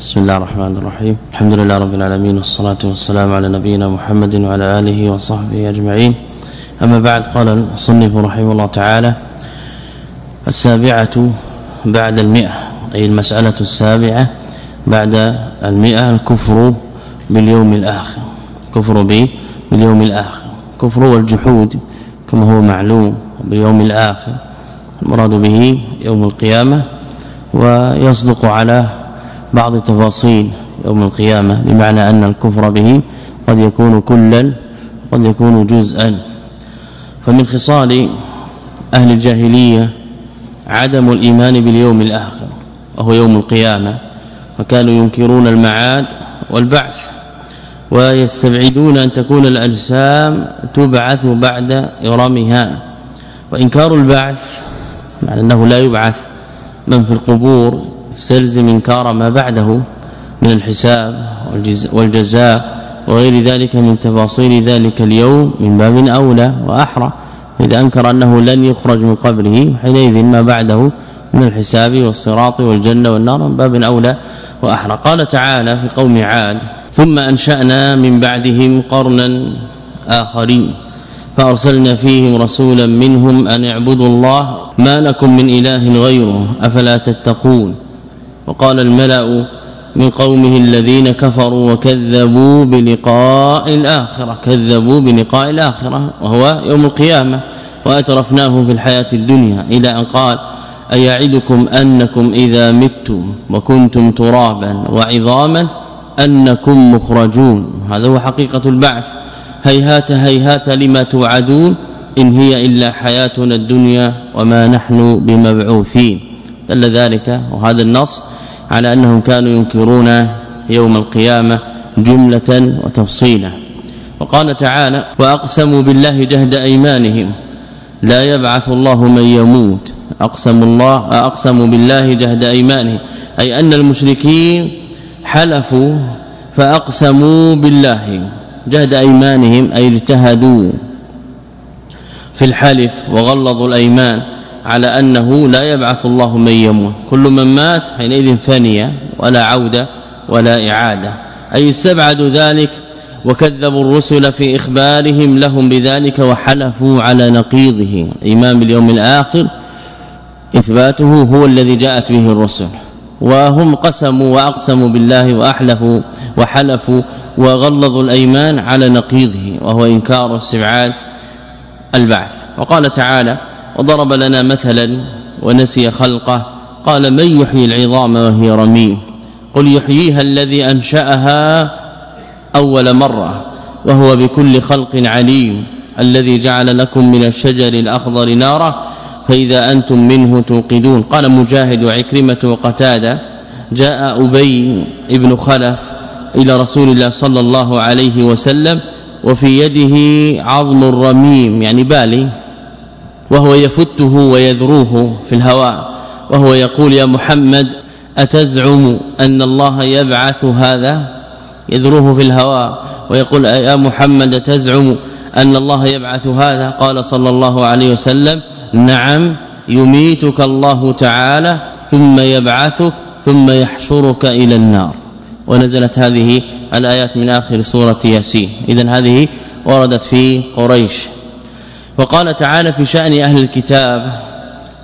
بسم الله الرحمن الرحيم الحمد لله رب العالمين والصلاة والسلام على نبينا محمد وعلى آله وصحبه أجمعين أما بعد قال المصنف رحمه الله تعالى السابعة بعد المئة أي المسألة السابعة بعد المئة الكفر باليوم الآخر كفر به باليوم الآخر كفر والجحود كما هو معلوم باليوم الآخر المراد به يوم القيامة ويصدق على بعض تفاصيل يوم القيامة بمعنى أن الكفر به قد يكون كلا قد يكون جزءا. فمن خصال أهل الجاهلية عدم الإيمان باليوم الآخر وهو يوم القيامة فكانوا ينكرون المعاد والبعث ويستبعدون أن تكون الأجسام تبعث بعد إرامها. وإنكار البعث معنى أنه لا يبعث من في القبور يستلزم انكار ما بعده من الحساب والجزاء وغير ذلك من تفاصيل ذلك اليوم من باب أولى وأحرى اذا أنكر أنه لن يخرج من قبره حينئذ ما بعده من الحساب والصراط والجنة والنار من باب أولى وأحرى. قال تعالى في قوم عاد ثم أنشأنا من بعدهم قرنا آخرين فأرسلنا فيهم رسولا منهم أن اعبدوا الله ما لكم من إله غيره أفلا تتقون؟ وقال الملأ من قومه الذين كفروا وكذبوا بلقاء الآخرة كذبوا بلقاء الآخرة وهو يوم القيامة وأترفناه في الحياة الدنيا إلى أن قال أيعدكم أنكم إذا متم وكنتم ترابا وعظاما أنكم مخرجون؟ هذا هو حقيقة البعث. هيهات هيهات لما توعدون إن هي إلا حياتنا الدنيا وما نحن بمبعوثين. دل ذلك وهذا النص على أنهم كانوا ينكرون يوم القيامة جملة وتفصيلا. وقال تعالى وأقسموا بالله جهد أيمانهم لا يبعث الله من يموت. اقسم الله أقسموا بالله جهد أيمانهم أي أن المشركين حلفوا فأقسموا بالله جهد أيمانهم أي اجتهدوا في الحلف وغلظوا الأيمان. على أنه لا يبعث الله من يموت. كل من مات حينئذ فني ولا عودة ولا إعادة. أي استبعدوا ذلك وكذبوا الرسل في إخبارهم لهم بذلك وحلفوا على نقيضه. ايمان باليوم الآخر إثباته هو الذي جاءت به الرسل. وهم قسموا وأقسموا بالله وأحلفوا وحلفوا وغلظوا الأيمان على نقيضه وهو إنكار استبعاد البعث. وقال تعالى وضرب لنا مثلا ونسي خلقه قال من يحيي العظام وهي رميم؟ قل يحييها الذي أنشأها أول مرة وهو بكل خلق عليم الذي جعل لكم من الشجر الأخضر نارا فإذا أنتم منه توقدون. قال مجاهد وعكرمة وقتادة جاء أبي ابن خلف إلى رسول الله صلى الله عليه وسلم وفي يده عظم الرميم. يعني بالي. وهو يفته ويذروه في الهواء وهو يقول يا محمد أتزعم أن الله يبعث هذا؟ يذروه في الهواء ويقول يا محمد تزعم أن الله يبعث هذا؟ قال صلى الله عليه وسلم نعم يميتك الله تعالى ثم يبعثك ثم يحشرك إلى النار. ونزلت هذه الآيات من آخر سورة ياسين. اذا هذه وردت في قريش. وقال تعالى في شأن أهل الكتاب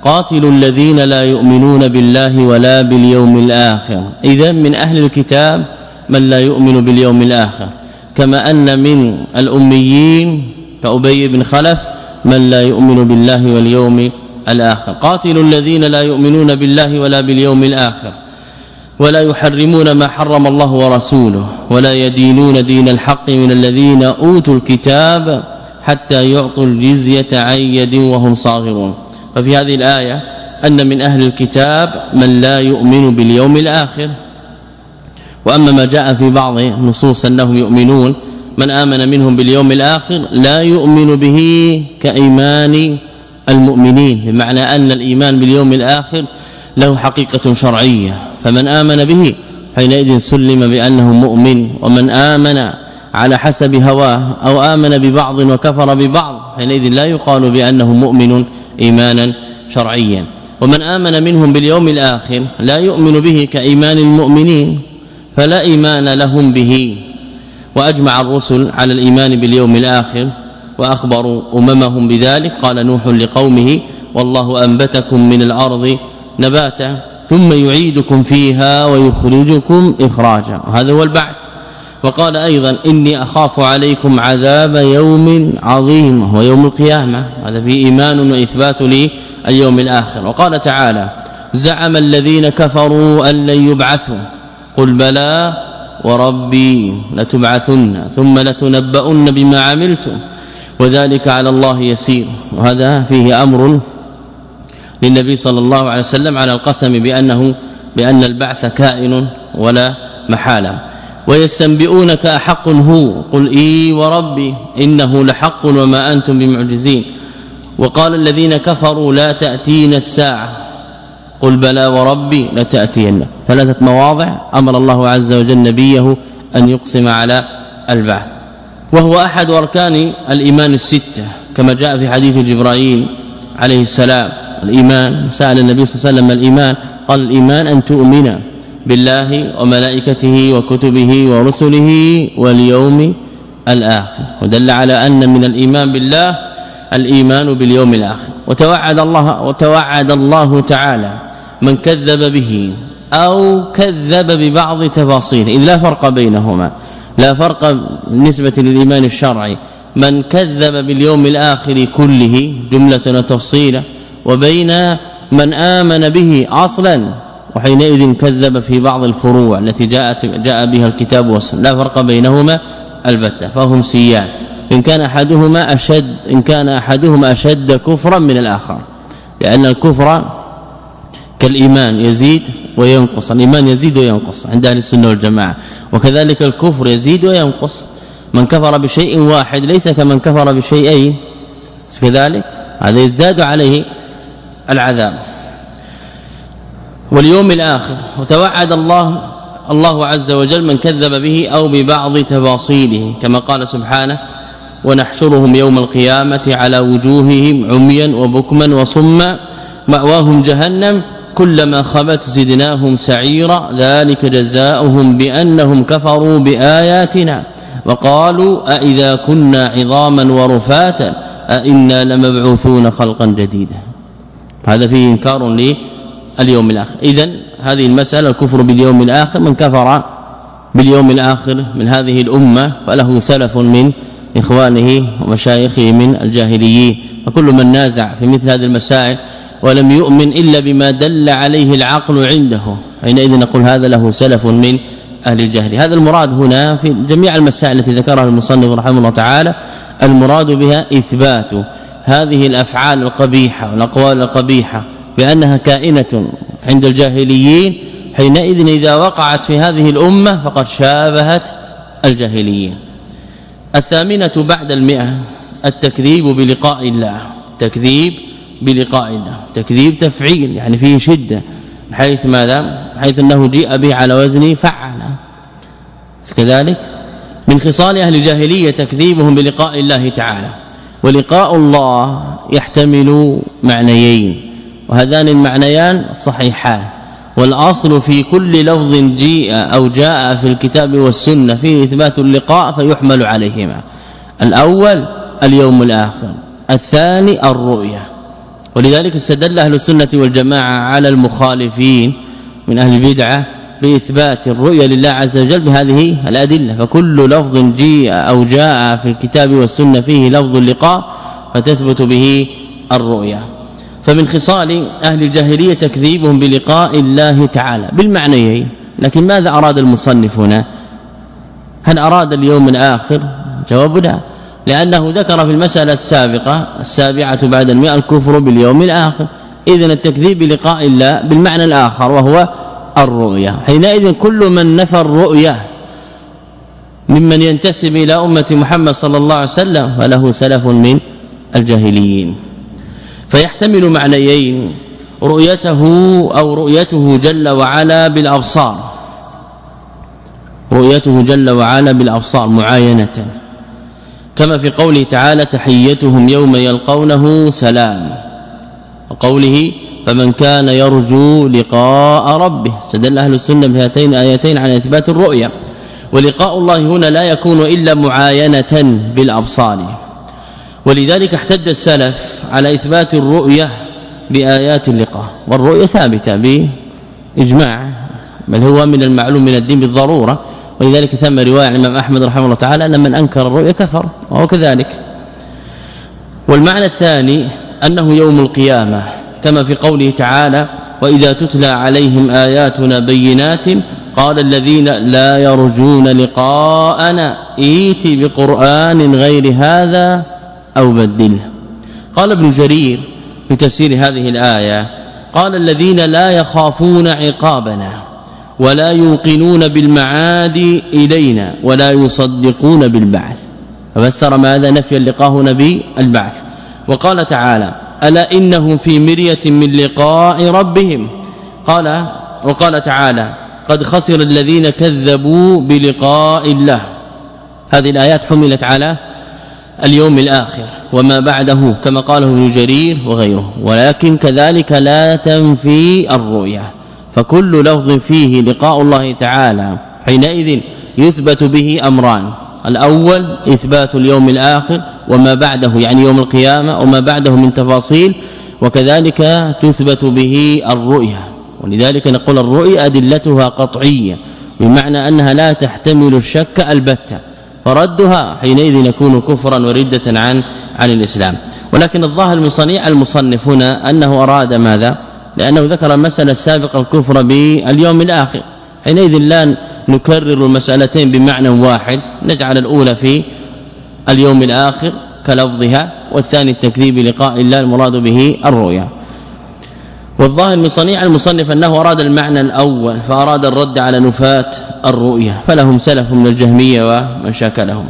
قاتلوا الذين لا يؤمنون بالله ولا باليوم الآخر. اذا من أهل الكتاب من لا يؤمن باليوم الآخر. كما أن من الأميين كأبي بن خلف من لا يؤمن بالله واليوم الآخر. قاتلوا الذين لا يؤمنون بالله ولا باليوم الآخر. ولا يحرمون ما حرم الله ورسوله. ولا يدينون دين الحق من الذين أوتوا الكتاب حتى يعطوا الجزية عن يد وهم صاغرون. ففي هذه الآية أن من أهل الكتاب من لا يؤمن باليوم الآخر. وأما ما جاء في بعض نصوص أنهم يؤمنون من آمن منهم باليوم الآخر لا يؤمن به كإيمان المؤمنين بمعنى أن الإيمان باليوم الآخر له حقيقة شرعية. فمن آمن به حينئذ سلم بأنه مؤمن ومن آمن على حسب هواه أو آمن ببعض وكفر ببعض. حينئذ لا يقال بأنه مؤمن إيمانا شرعيا. ومن آمن منهم باليوم الآخر لا يؤمن به كإيمان المؤمنين فلا إيمان لهم به. وأجمع الرسل على الإيمان باليوم الآخر وأخبروا أممهم بذلك. قال نوح لقومه والله أنبتكم من الأرض نباتا ثم يعيدكم فيها ويخرجكم إخراجا. هذا هو البعث. وقال أيضا إني أخاف عليكم عذاب يوم عظيم هو يوم القيامة. هذا فيه إيمان وإثبات لي اليوم الآخر. وقال تعالى زعم الذين كفروا أن لن يبعثوا. قل بلى وربي لتبعثن ثم لتنبؤن بما عملتم. وذلك على الله يسير. وهذا فيه أمر للنبي صلى الله عليه وسلم على القسم بأنه بأن البعث كائن ولا محالة. ويستنبئونك أحق هو. قل إي وربي إنه لحق وما أنتم بمعجزين. وقال الذين كفروا لا تاتينا الساعة. قل بلى وربي لتأتين. ثلاثة مواضع. أمر الله عز وجل نبيه أن يقسم على البعث. وهو أحد أركان الإيمان الستة. كما جاء في حديث جبرائيل عليه السلام. الإيمان سأل النبي صلى الله عليه وسلم الإيمان؟ قال الإيمان أن تؤمن. بالله وملائكته وكتبه ورسله واليوم الآخر. ودل على أن من الإيمان بالله الإيمان باليوم الآخر. وتوعد الله وتوعد الله تعالى من كذب به أو كذب ببعض تفاصيله. إذ لا فرق بينهما. لا فرق بالنسبة للإيمان الشرعي. من كذب باليوم الآخر كله جملة وتفصيلا. وبين من آمن به أصلا وحينئذ كذب في بعض الفروع التي جاءت جاء بها الكتاب والسنة. لا فرق بينهما البتة فهم سيان. إن كان أحدهما اشد إن كان أحدهما أشد كفرا من الآخر. لأن الكفر كالإيمان يزيد وينقص. الإيمان يزيد وينقص عند أهل السنة والجماعة. وكذلك الكفر يزيد وينقص. من كفر بشيء واحد ليس كمن كفر بشيئين. كذلك هذا يزداد عليه العذاب. واليوم الآخر وتوعد الله الله عز وجل من كذب به أو ببعض تفاصيله كما قال سبحانه ونحشرهم يوم القيامة على وجوههم عميا وبكما وصما مأواهم جهنم كلما خبت زدناهم سعيرا ذلك جزاؤهم بأنهم كفروا بآياتنا وقالوا أإذا كنا عظاما ورفاتا أئنا لمبعوثون خلقا جديدا. هذا فيه إنكار لليوم الآخر. اذا هذه المسألة الكفر باليوم الآخر من كفر باليوم الآخر من هذه الأمة فله سلف من إخوانه ومشايخه من الجاهليين وكل من نازع في مثل هذه المسائل ولم يؤمن إلا بما دل عليه العقل عنده حينئذ نقول هذا له سلف من أهل الجهل. هذا المراد هنا في جميع المسائل التي ذكرها المصنف رحمه الله تعالى المراد بها إثبات هذه الأفعال القبيحة والأقوال القبيحة. بأنها كائنة عند الجاهليين حينئذ إذا وقعت في هذه الأمة فقد شابهت الجاهليين الثامنة بعد المئة التكذيب بلقاء الله. تكذيب بلقاء الله. تكذيب تفعيل يعني فيه شدة حيث ماذا؟ حيث أنه جيء به على وزن فعل. كذلك من خصال أهل الجاهلية تكذيبهم بلقاء الله تعالى. ولقاء الله يحتمل معنيين. وهذان المعنيان صحيحان. والأصل في كل لفظ جيء أو جاء في الكتاب والسنة فيه إثبات اللقاء فيحمل عليهما. الأول اليوم الآخر الثاني الرؤيا ولذلك استدل أهل السنة والجماعة على المخالفين من أهل البدعة بإثبات الرؤيا لله عز وجل بهذه الأدلة. فكل لفظ جيء أو جاء في الكتاب والسنة فيه لفظ اللقاء فتثبت به الرؤيا فمن خصال أهل الجاهلية تكذيبهم بلقاء الله تعالى. بالمعنيين لكن ماذا أراد المصنف هنا؟ هل أراد اليوم الآخر؟ جواب لا. لأنه ذكر في المسألة السابقة السابعة بعد المئة الكفر باليوم الآخر. اذا التكذيب بلقاء الله بالمعنى الآخر وهو الرؤيا حينئذ كل من نفى الرؤيا ممن ينتسب إلى أمة محمد صلى الله عليه وسلم فله سلف من الجاهليين. فيحتمل معنيين رؤيته أو رؤيته جل وعلا بالأبصار. رؤيته جل وعلا بالأبصار معاينة. كما في قوله تعالى تحيتهم يوم يلقونه سلام وقوله فمن كان يرجو لقاء ربه استدل أهل السنة بهاتين آيتين على إثبات الرؤيا ولقاء الله هنا لا يكون إلا معاينة بالأبصار. ولذلك احتج السلف على إثبات الرؤية بآيات اللقاء والرؤية ثابتة بإجماع بل هو من المعلوم من الدين بالضرورة ولذلك ثم رواية عن الإمام أحمد رحمه الله تعالى أن من أنكر الرؤيا كفر وهو كذلك. والمعنى الثاني أنه يوم القيامة كما في قوله تعالى وإذا تتلى عليهم آياتنا بينات قال الذين لا يرجون لقاءنا ائت بقرآن غير هذا أو بدله قال ابن جرير في تفسير هذه الآية قال الذين لا يخافون عقابنا ولا يوقنون بالمعاد إلينا ولا يصدقون بالبعث. ففسر ماذا؟ نفي اللقاء نبي البعث. وقال تعالى ألا إنهم في مرية من لقاء ربهم؟ قال وقال تعالى قد خسر الذين كذبوا بلقاء الله. هذه الآيات حملت على اليوم الآخر وما بعده كما قاله ابن جرير وغيره. ولكن كذلك لا تنفي الرؤيا. فكل لفظ فيه لقاء الله تعالى حينئذ يثبت به أمران. الأول إثبات اليوم الآخر وما بعده يعني يوم القيامة وما بعده من تفاصيل. وكذلك تثبت به الرؤيا. ولذلك نقول الرؤيا أدلتها قطعية بمعنى أنها لا تحتمل الشك البتة. فردها حينئذ يكون كفرا وردة عن عن الإسلام. ولكن الظاهر من صنيع المصنف هنا أنه أراد ماذا؟ لأنه ذكر المسألة السابقة الكفر باليوم الآخر. حينئذ لا نكرر المسألتين بمعنى واحد. نجعل الأولى في اليوم الآخر كلفظها والثاني التكذيب لقاء الله المراد به الرؤيا. والظاهر من صنيع المصنف أنه أراد المعنى الأول فأراد الرد على نفاة الرؤيا فلهم سلف من الجهمية ومن شاكلهم.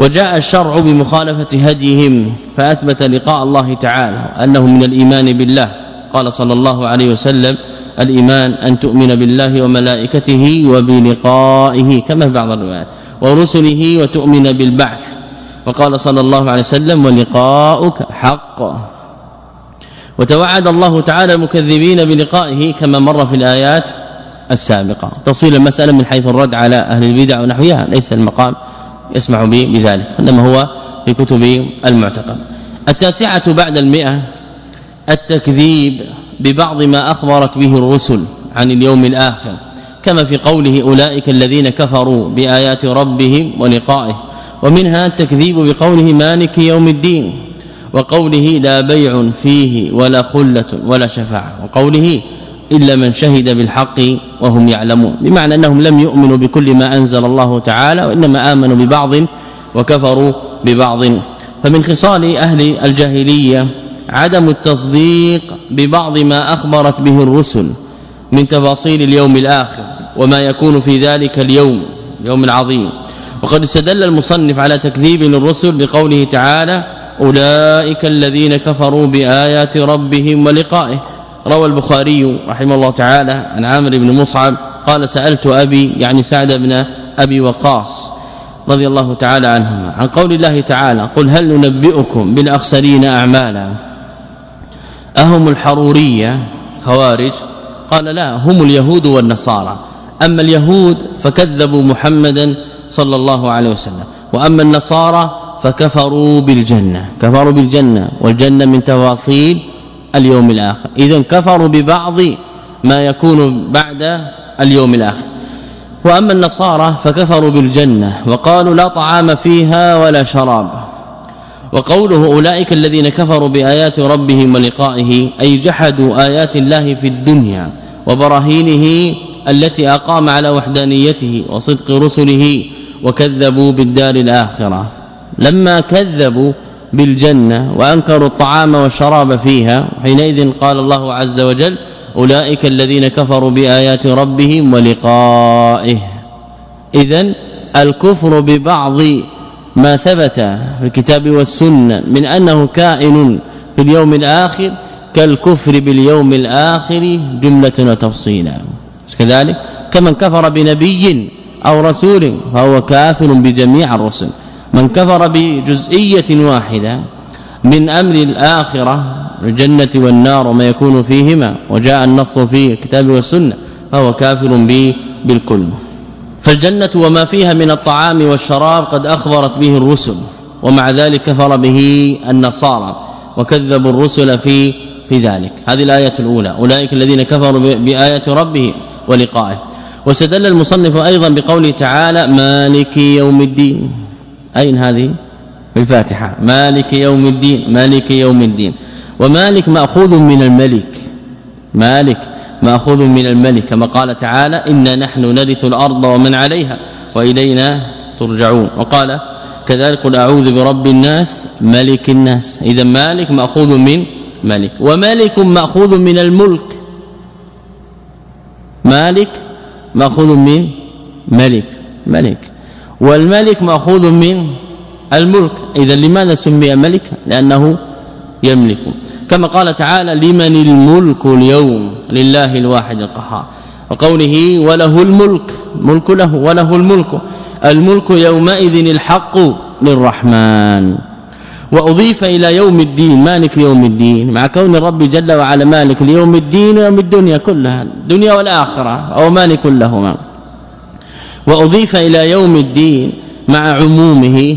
وجاء الشرع بمخالفة هديهم فأثبت لقاء الله تعالى أنه من الإيمان بالله. قال صلى الله عليه وسلم الإيمان أن تؤمن بالله وملائكته وبلقائه كما في بعض الروايات ورسله وتؤمن بالبعث. وقال صلى الله عليه وسلم ولقاؤك حق. وتوعد الله تعالى المكذبين بلقائه كما مر في الآيات السابقة. تفصيل المسألة من حيث الرد على أهل البدع ونحوها ليس المقام. يسمع بذلك. إنما هو في كتب المعتقد. التاسعة بعد المئة التكذيب ببعض ما أخبرت به الرسل عن اليوم الآخر. كما في قوله أولئك الذين كفروا بآيات ربهم ولقائه. ومنها التكذيب بقوله مالك يوم الدين. وقوله لا بيع فيه ولا خلة ولا شفاعة وقوله إلا من شهد بالحق وهم يعلمون بمعنى أنهم لم يؤمنوا بكل ما أنزل الله تعالى وإنما آمنوا ببعض وكفروا ببعض. فمن خصال أهل الجاهلية عدم التصديق ببعض ما أخبرت به الرسل من تفاصيل اليوم الآخر وما يكون في ذلك اليوم اليوم العظيم. وقد استدل المصنف على تكذيب الرسل بقوله تعالى أولئك الذين كفروا بآيات ربهم ولقائه. روى البخاري رحمه الله تعالى عن عامر بن مصعب قال سألت أبي يعني سعد بن أبي وقاص رضي الله تعالى عنهما عن قول الله تعالى قل هل ننبئكم بالأخسرين أعمالا؟ أهم الحرورية خوارج؟ قال لا هم اليهود والنصارى. أما اليهود فكذبوا محمدا صلى الله عليه وسلم وأما النصارى فكفروا بالجنة كفروا بالجنة والجنة من تفاصيل اليوم الآخر. اذا كفروا ببعض ما يكون بعد اليوم الآخر. وأما النصارى فكفروا بالجنة وقالوا لا طعام فيها ولا شراب. وقوله أولئك الذين كفروا بآيات ربهم ولقائه أي جحدوا آيات الله في الدنيا وبراهينه التي أقام على وحدانيته وصدق رسله وكذبوا بالدار الآخرة. لما كذبوا بالجنة وأنكروا الطعام والشراب فيها حينئذ قال الله عز وجل أولئك الذين كفروا بآيات ربهم ولقائه. اذا الكفر ببعض ما ثبت في الكتاب والسنة من أنه كائن في اليوم الآخر كالكفر باليوم الآخر جملة وتفصيلا. كذلك كمن كفر بنبي أو رسول فهو كافر بجميع الرسل. من كفر بجزئية واحدة من أمر الآخرة الجنة والنار وما يكون فيهما وجاء النص في الكتاب والسنة فهو كافر به بالكل. فالجنة وما فيها من الطعام والشراب قد أخبرت به الرسل ومع ذلك كفر به النصارى وكذبوا الرسل في في ذلك. هذه الآية الأولى. أولئك الذين كفروا بآيات ربهم ولقائه. واستدل المصنف أيضا بقوله تعالى مالك يوم الدين. أين هذه؟ الفاتحه مالك يوم الدين مالك يوم الدين. ومالك مأخوذ من الملك. مالك مأخوذ من الملك. كما قال تعالى إنا نحن نرث الأرض ومن عليها وإلينا ترجعون. وقال كذلك قل أعوذ برب الناس ملك الناس. إذا مالك مأخوذ من ملك. ومالك مأخوذ من الملك. مالك مأخوذ من ملك. ملك. والملك مأخوذ من الملك. اذا لماذا سمي ملك؟ لأنه يملك. كما قال تعالى لمن الملك اليوم؟ لله الواحد القهار. وقوله وله الملك. ملك له وله الملك. الملك يومئذ الحق للرحمن. وأضيف إلى يوم الدين. مالك يوم الدين؟ مع كون الرب جل وعلا مالك ليوم الدين ويوم الدنيا كلها الدنيا والآخرة أو مالك لهما. وأضيف إلى يوم الدين مع عمومه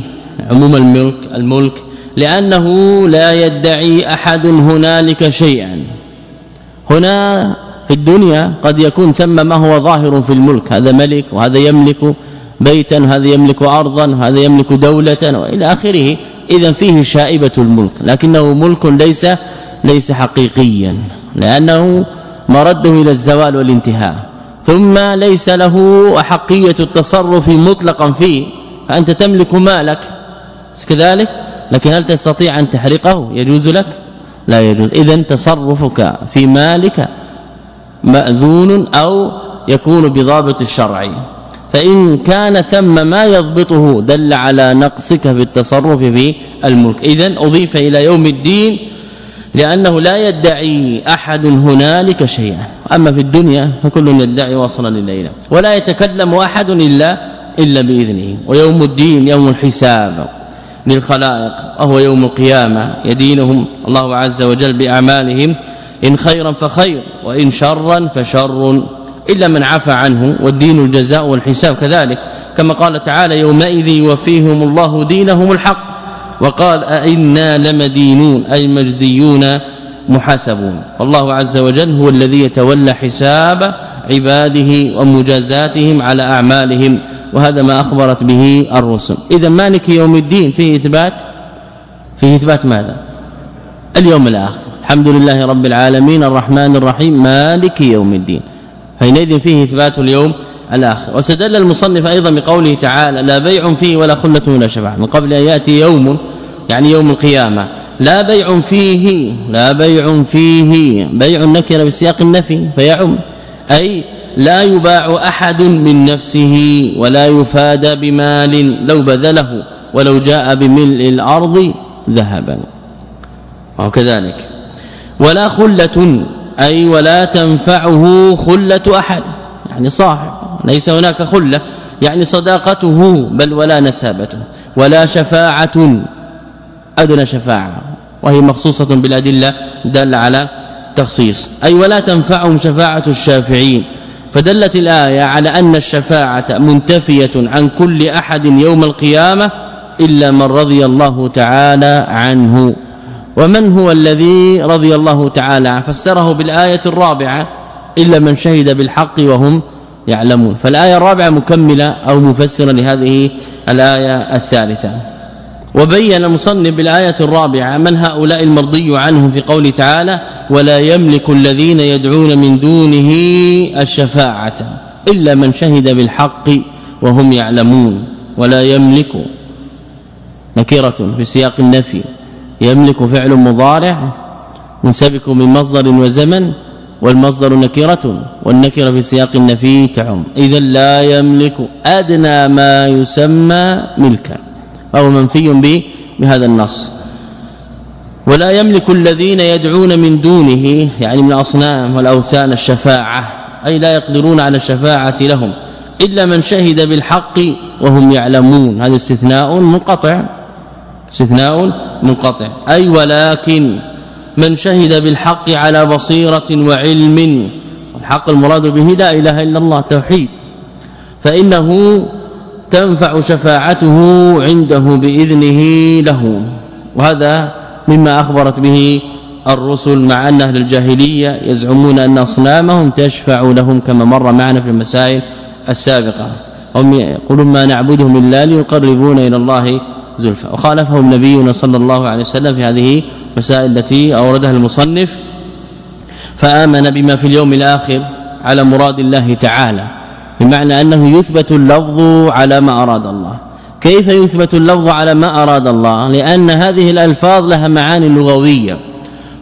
عموم الملك الملك لأنه لا يدعي أحد هنالك شيئا. هنا في الدنيا قد يكون ثم ما هو ظاهر في الملك هذا ملك وهذا يملك بيتا هذا يملك ارضا هذا يملك دولة وإلى آخره. اذا فيه شائبة الملك لكنه ملك ليس ليس حقيقيا لأنه مرده إلى الزوال والانتهاء. ثم ليس له أحقية التصرف مطلقا فيه فأنت تملك مالك. كذلك؟ لكن هل تستطيع أن تحرقه؟ يجوز لك؟ لا يجوز. اذا تصرفك في مالك مأذون أو يكون بضابط الشرع. فإن كان ثم ما يضبطه دل على نقصك في التصرف في الملك. اذا أضيف إلى يوم الدين لأنه لا يدعي أحد هنالك شيئا. أما في الدنيا فكل يدعي وصلا الليل ولا يتكلم أحد الا إلا بإذنه. ويوم الدين يوم الحساب للخلائق. وهو يوم القيامة. يدينهم الله عز وجل بأعمالهم. إن خيرا فخير وإن شرا فشر. إلا من عفى عنه. والدين الجزاء والحساب كذلك. كما قال تعالى يومئذ يوفيهم الله دينهم الحق. وقال أئنا لمدينون أي مجزيون محاسبون. والله عز وجل هو الذي يتولى حساب عباده ومجازاتهم على أعمالهم وهذا ما أخبرت به الرسل. إذا مالك يوم الدين فيه إثبات؟ فيه إثبات ماذا؟ اليوم الآخر. الحمد لله رب العالمين الرحمن الرحيم مالك يوم الدين. حينئذ فيه إثبات اليوم الآخر. واستدل المصنف أيضا بقوله تعالى لا بيع فيه ولا خلة ولا شفاعه من قبل أن يأتي يوم يعني يوم القيامة. لا بيع فيه لا بيع فيه. بيع النكره بسياق النفي فيعم. أي لا يباع أحد من نفسه ولا يفادى بمال لو بذله ولو جاء بملء الأرض ذهبا. وكذلك ولا خلة أي ولا تنفعه خلة أحد. يعني صاحب. ليس هناك خلة. يعني صداقته بل ولا نسابته. ولا شفاعة أدنى شفاعة. وهي مخصوصة بالأدلة دل على تخصيص. أي ولا تنفعهم شفاعة الشافعين. فدلت الآية على أن الشفاعة منتفية عن كل أحد يوم القيامة إلا من رضي الله تعالى عنه. ومن هو الذي رضي الله تعالى عنه؟ فسره بالآية الرابعة إلا من شهد بالحق وهم يعلمون. فالآية الرابعة مكملة أو مفسرة لهذه الآية الثالثة. وبين المصنف بالآية الرابعة من هؤلاء المرضي عنهم في قوله تعالى ولا يملك الذين يدعون من دونه الشفاعة إلا من شهد بالحق وهم يعلمون. ولا يملك نكرة في سياق النفي. يملك فعل مضارع منسبك من مصدر وزمن والمصدر نكرة والنكرة في سياق النفي تعم. اذا لا يملك أدنى ما يسمى ملكا أو منفي به بهذا النص. ولا يملك الذين يدعون من دونه يعني من الأصنام والأوثان الشفاعة أي لا يقدرون على الشفاعة لهم إلا من شهد بالحق وهم يعلمون. هذا استثناء منقطع استثناء منقطع. أي ولكن من شهد بالحق على بصيرة وعلم. الحق المراد به لا إله إلا الله توحيد. فإنه تنفع شفاعته عنده بإذنه له. وهذا مما أخبرت به الرسل مع أن أهل الجاهلية يزعمون أن أصنامهم تشفع لهم كما مر معنا في المسائل السابقة. هم يقولون ما نعبدهم إلا ليقربونا إلى الله زلفى. وخالفهم نبينا صلى الله عليه وسلم في هذه المسائل التي أوردها المصنف فآمن بما في اليوم الآخر على مراد الله تعالى بمعنى أنه يثبت اللفظ على ما أراد الله. كيف يثبت اللفظ على ما أراد الله؟ لأن هذه الألفاظ لها معاني لغوية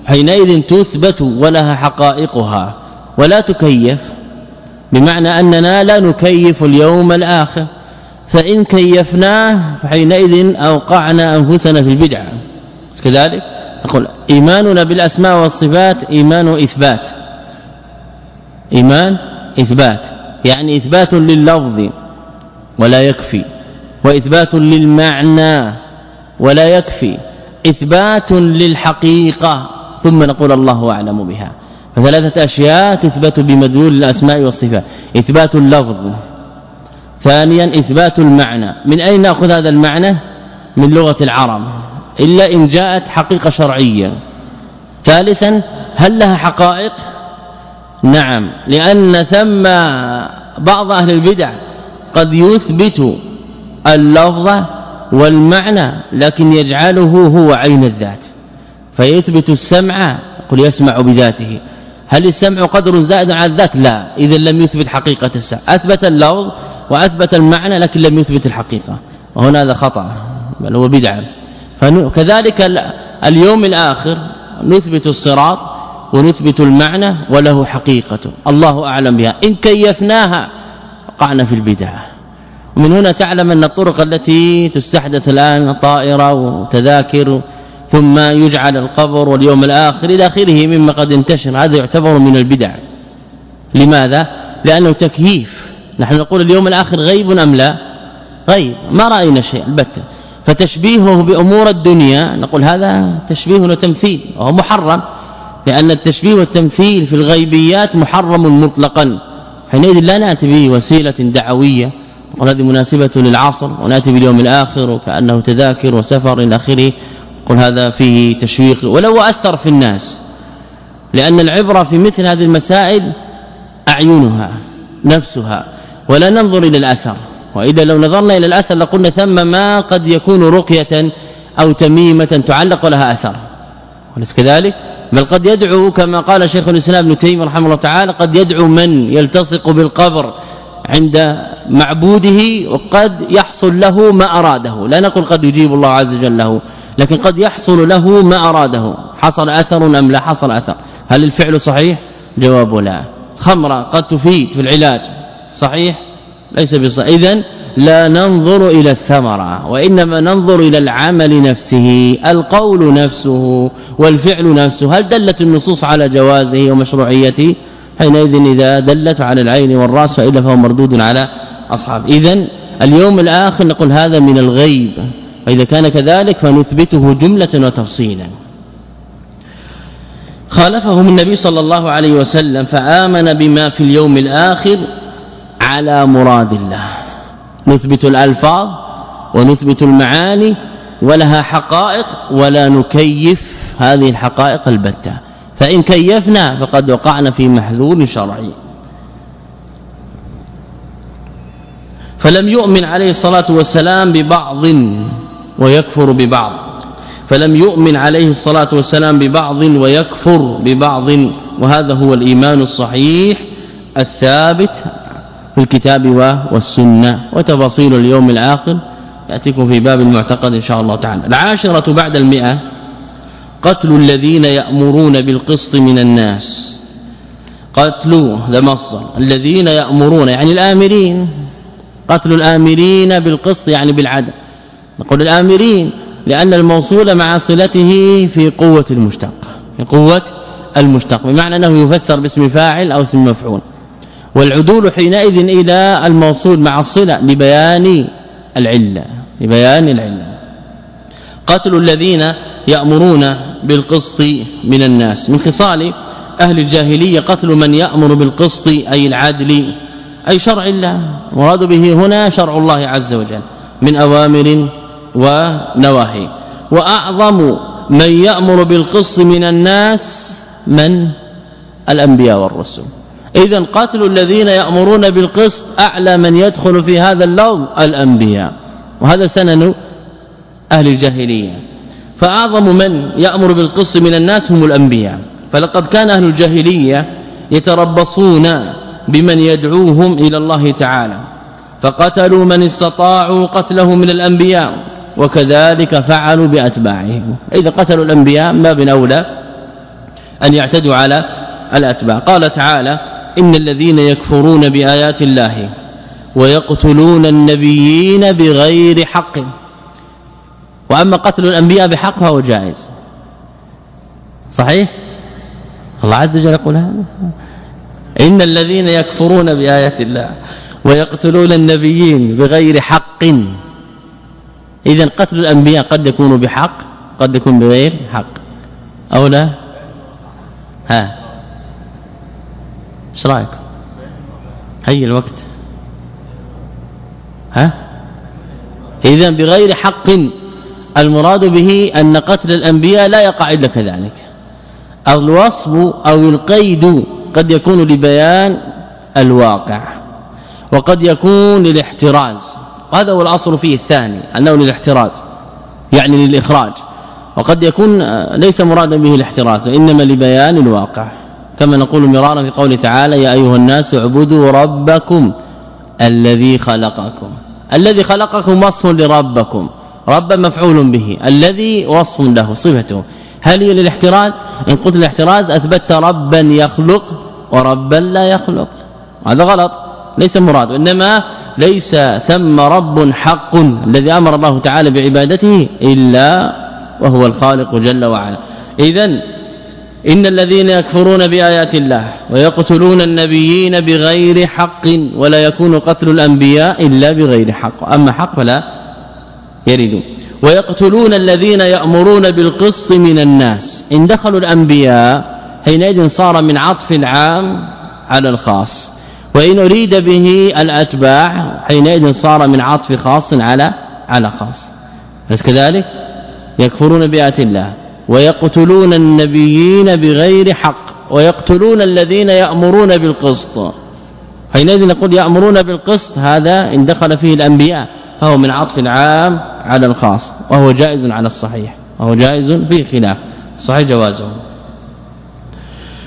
حينئذ تثبت ولها حقائقها ولا تكيف بمعنى أننا لا نكيف اليوم الآخر فإن كيفناه فحينئذ أوقعنا أنفسنا في البدعة كذلك؟ نقول إيماننا بالأسماء والصفات إيمان إثبات. إيمان إثبات. يعني إثبات لللفظ ولا يكفي وإثبات للمعنى ولا يكفي إثبات للحقيقة ثم نقول الله أعلم بها. فثلاثة أشياء تثبت بمدلول الأسماء والصفات. إثبات اللفظ. ثانيا إثبات المعنى. من أين نأخذ هذا المعنى؟ من لغة العرب. إلا إن جاءت حقيقة شرعية. ثالثا هل لها حقائق؟ نعم لأن ثم بعض أهل البدع قد يثبت اللفظ والمعنى لكن يجعله هو عين الذات. فيثبت السمع قل يسمع بذاته. هل السمع قدر زائد على الذات؟ لا اذا لم يثبت حقيقة السمع. أثبت اللفظ وأثبت المعنى لكن لم يثبت الحقيقة. وهنا هذا خطأ بل هو بدعة. فكذلك اليوم الآخر نثبت الصراط ونثبت المعنى وله حقيقة. الله أعلم بها. إن كيفناها وقعنا في البدعه ومن هنا تعلم أن الطرق التي تستحدث الآن طائرة وتذاكر ثم يجعل القبر واليوم الآخر إلى آخره مما قد انتشر. هذا يعتبر من البدع. لماذا؟ لأنه تكييف. نحن نقول اليوم الآخر غيب أم لا؟ غيب. ما رأينا شيء البتة فتشبيهه بأمور الدنيا نقول هذا تشبيه وتمثيل وهو محرم لأن التشبيه والتمثيل في الغيبيات محرم مطلقا. حينئذ لا نأتي بوسيلة دعوية نقول هذه مناسبة للعصر ونأتي باليوم الآخر وكانه تذاكر وسفر إلى آخره قل هذا فيه تشويق ولو أثر في الناس. لأن العبرة في مثل هذه المسائل أعينها نفسها ولا ننظر إلى الأثر. وإذا لو نظرنا إلى الأثر لقلنا ثم ما قد يكون رقية أو تميمة تعلق لها أثر. وليس كذلك؟ بل قد يدعو كما قال شيخ الإسلام ابن تيمية رحمه الله تعالى قد يدعو من يلتصق بالقبر عند معبوده وقد يحصل له ما أراده. لا نقول قد يجيب الله عز وجل له لكن قد يحصل له ما أراده. حصل أثر أم لا حصل أثر؟ هل الفعل صحيح؟ جواب لا. خمرة قد تفيد في العلاج صحيح؟ ليس بصحيح. اذا لا ننظر إلى الثمرة وإنما ننظر إلى العمل نفسه القول نفسه والفعل نفسه. هل دلت النصوص على جوازه ومشروعيته؟ حينئذ إذا دلت على العين والرأس فإلا فهو مردود على أصحاب. إذا اليوم الآخر نقول هذا من الغيب. فإذا كان كذلك فنثبته جملة وتفصيلا. خالفهم النبي صلى الله عليه وسلم فآمن بما في اليوم الآخر على مراد الله. نثبت الألفاظ ونثبت المعاني ولها حقائق ولا نكيف هذه الحقائق البتة. فإن كيفنا فقد وقعنا في محذور شرعي. فلم يؤمن عليه الصلاة والسلام ببعض ويكفر ببعض. فلم يؤمن عليه الصلاة والسلام ببعض ويكفر ببعض. وهذا هو الإيمان الصحيح الثابت في الكتاب والسنة. وتفاصيل اليوم الآخر يأتيكم في باب المعتقد إن شاء الله تعالى. العاشرة بعد المئة قتل الذين يأمرون بالقسط من الناس. قتل ذا مصدر. الذين يأمرون يعني الآمرين. قتل الآمرين بالقسط يعني بالعدل. نقول الآمرين لأن الموصول مع صلته في قوة المشتق. في قوة المشتق. بمعنى أنه يفسر باسم فاعل أو اسم مفعول. والعدول حينئذ إلى الموصول مع الصلة لبيان العلة لبيان العلة. قتل الذين يأمرون بالقسط من الناس. من خصال أهل الجاهلية قتل من يأمر بالقسط أي العدل أي شرع الله. مراد به هنا شرع الله عز وجل من أوامر ونواهي. وأعظم من يأمر بالقسط من الناس من الأنبياء والرسل. اذا قتل الذين يأمرون بالقسط أعلى من يدخل في هذا اللوم الأنبياء. وهذا سنن أهل الجاهلية. فأعظم من يأمر بالقسط من الناس هم الأنبياء. فلقد كان أهل الجاهلية يتربصون بمن يدعوهم إلى الله تعالى. فقتلوا من استطاعوا قتله من الأنبياء. وكذلك فعلوا بأتباعهم. إذا قتلوا الأنبياء ما بن أولى أن يعتدوا على الأتباع. قال تعالى إن الذين يكفرون بآيات الله ويقتلون النبيين بغير حق. وأما قتل الأنبياء بحق فهو جائز. صحيح؟ الله عز وجل يقول هذا. إن الذين يكفرون بآيات الله ويقتلون النبيين بغير حق. اذا قتل الأنبياء قد يكون بحق قد يكون بغير حق. أو لا؟ ها. إيش رايكم هي الوقت. ها؟ اذا بغير حق المراد به أن قتل الأنبياء لا يقع إلا كذلك. الوصف أو القيد قد يكون لبيان الواقع وقد يكون للاحتراز. وهذا هو الأصل فيه الثاني أنه للاحتراز يعني للإخراج. وقد يكون ليس مرادا به الاحتراز وإنما لبيان الواقع. كما نقول مرارا في قوله تعالى يا أيها الناس اعبدوا ربكم الذي خلقكم. الذي خلقكم وصف لربكم. رب مفعول به. الذي وصف له صفته. هل هي للاحتراز؟ إن قلت الاحتراز اثبتت ربا يخلق وربا لا يخلق. هذا غلط. ليس مراد. إنما ليس ثم رب حق الذي أمر الله تعالى بعبادته إلا وهو الخالق جل وعلا. اذا إن الذين يكفرون بآيات الله ويقتلون النبيين بغير حق ولا يكون قتل الأنبياء إلا بغير حق. أما حق فلا يرد. ويقتلون الذين يأمرون بالقسط من الناس. إن دخلوا الأنبياء حينئذ صار من عطف العام على الخاص. وإن أريد به الأتباع حينئذ صار من عطف خاص على على خاص. بس كذلك؟ يكفرون بآيات الله. ويقتلون النبيين بغير حق ويقتلون الذين يأمرون بالقسط. حينئذ نقول يأمرون بالقسط هذا إن دخل فيه الأنبياء فهو من عطف العام على الخاص وهو جائز على الصحيح وهو جائز فيه خلاف صحيح جوازه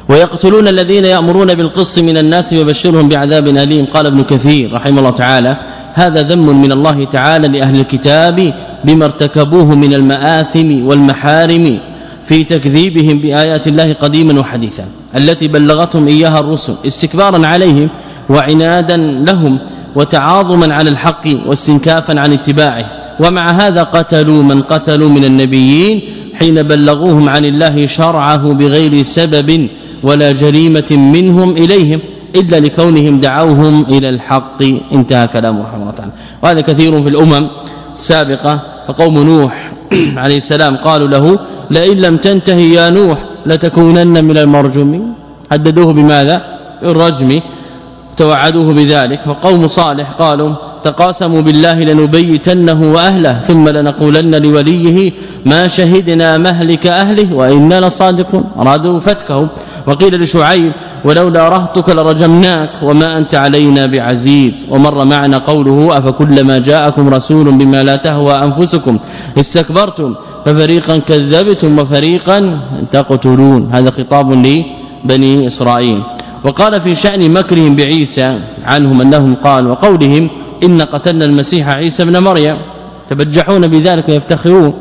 ويقتلون الذين يأمرون بالقسط من الناس ويبشرهم بعذاب أليم. قال ابن كثير رحمه الله تعالى هذا ذم من الله تعالى لأهل الكتاب بما ارتكبوه من المآثم والمحارم في تكذيبهم بآيات الله قديما وحديثا التي بلغتهم إياها الرسل استكبارا عليهم وعنادا لهم وتعاظما على الحق واستنكافا عن اتباعه. ومع هذا قتلوا من قتلوا من النبيين حين بلغوهم عن الله شرعه بغير سبب ولا جريمة منهم إليهم إلا لكونهم دعوهم إلى الحق. انتهى كلام رحمه الله تعالى. وهذا كثير في الأمم السابقة فقوم نوح عليه السلام قالوا له لئن لم تنتهي يا نوح لتكونن من المرجومين. هددوه بماذا؟ الرجم توعدوه بذلك. وقوم صالح قالوا تقاسموا بالله لنبيتنه وأهله ثم لنقولن لوليه ما شهدنا مهلك أهله واننا لصادقون. ارادوا فتكه وقيل لشعيب ولولا رهتك لرجمناك وما أنت علينا بعزيز. ومر معنا قوله أفكلما جاءكم رسول بما لا تهوى أنفسكم استكبرتم ففريقا كذبتم وفريقا تقتلون. هذا خطاب لبني إسرائيل. وقال في شأن مكرهم بعيسى عنهم أنهم قالوا وقولهم إن قتلنا المسيح عيسى ابن مريم. تبجحون بذلك ويفتخرون.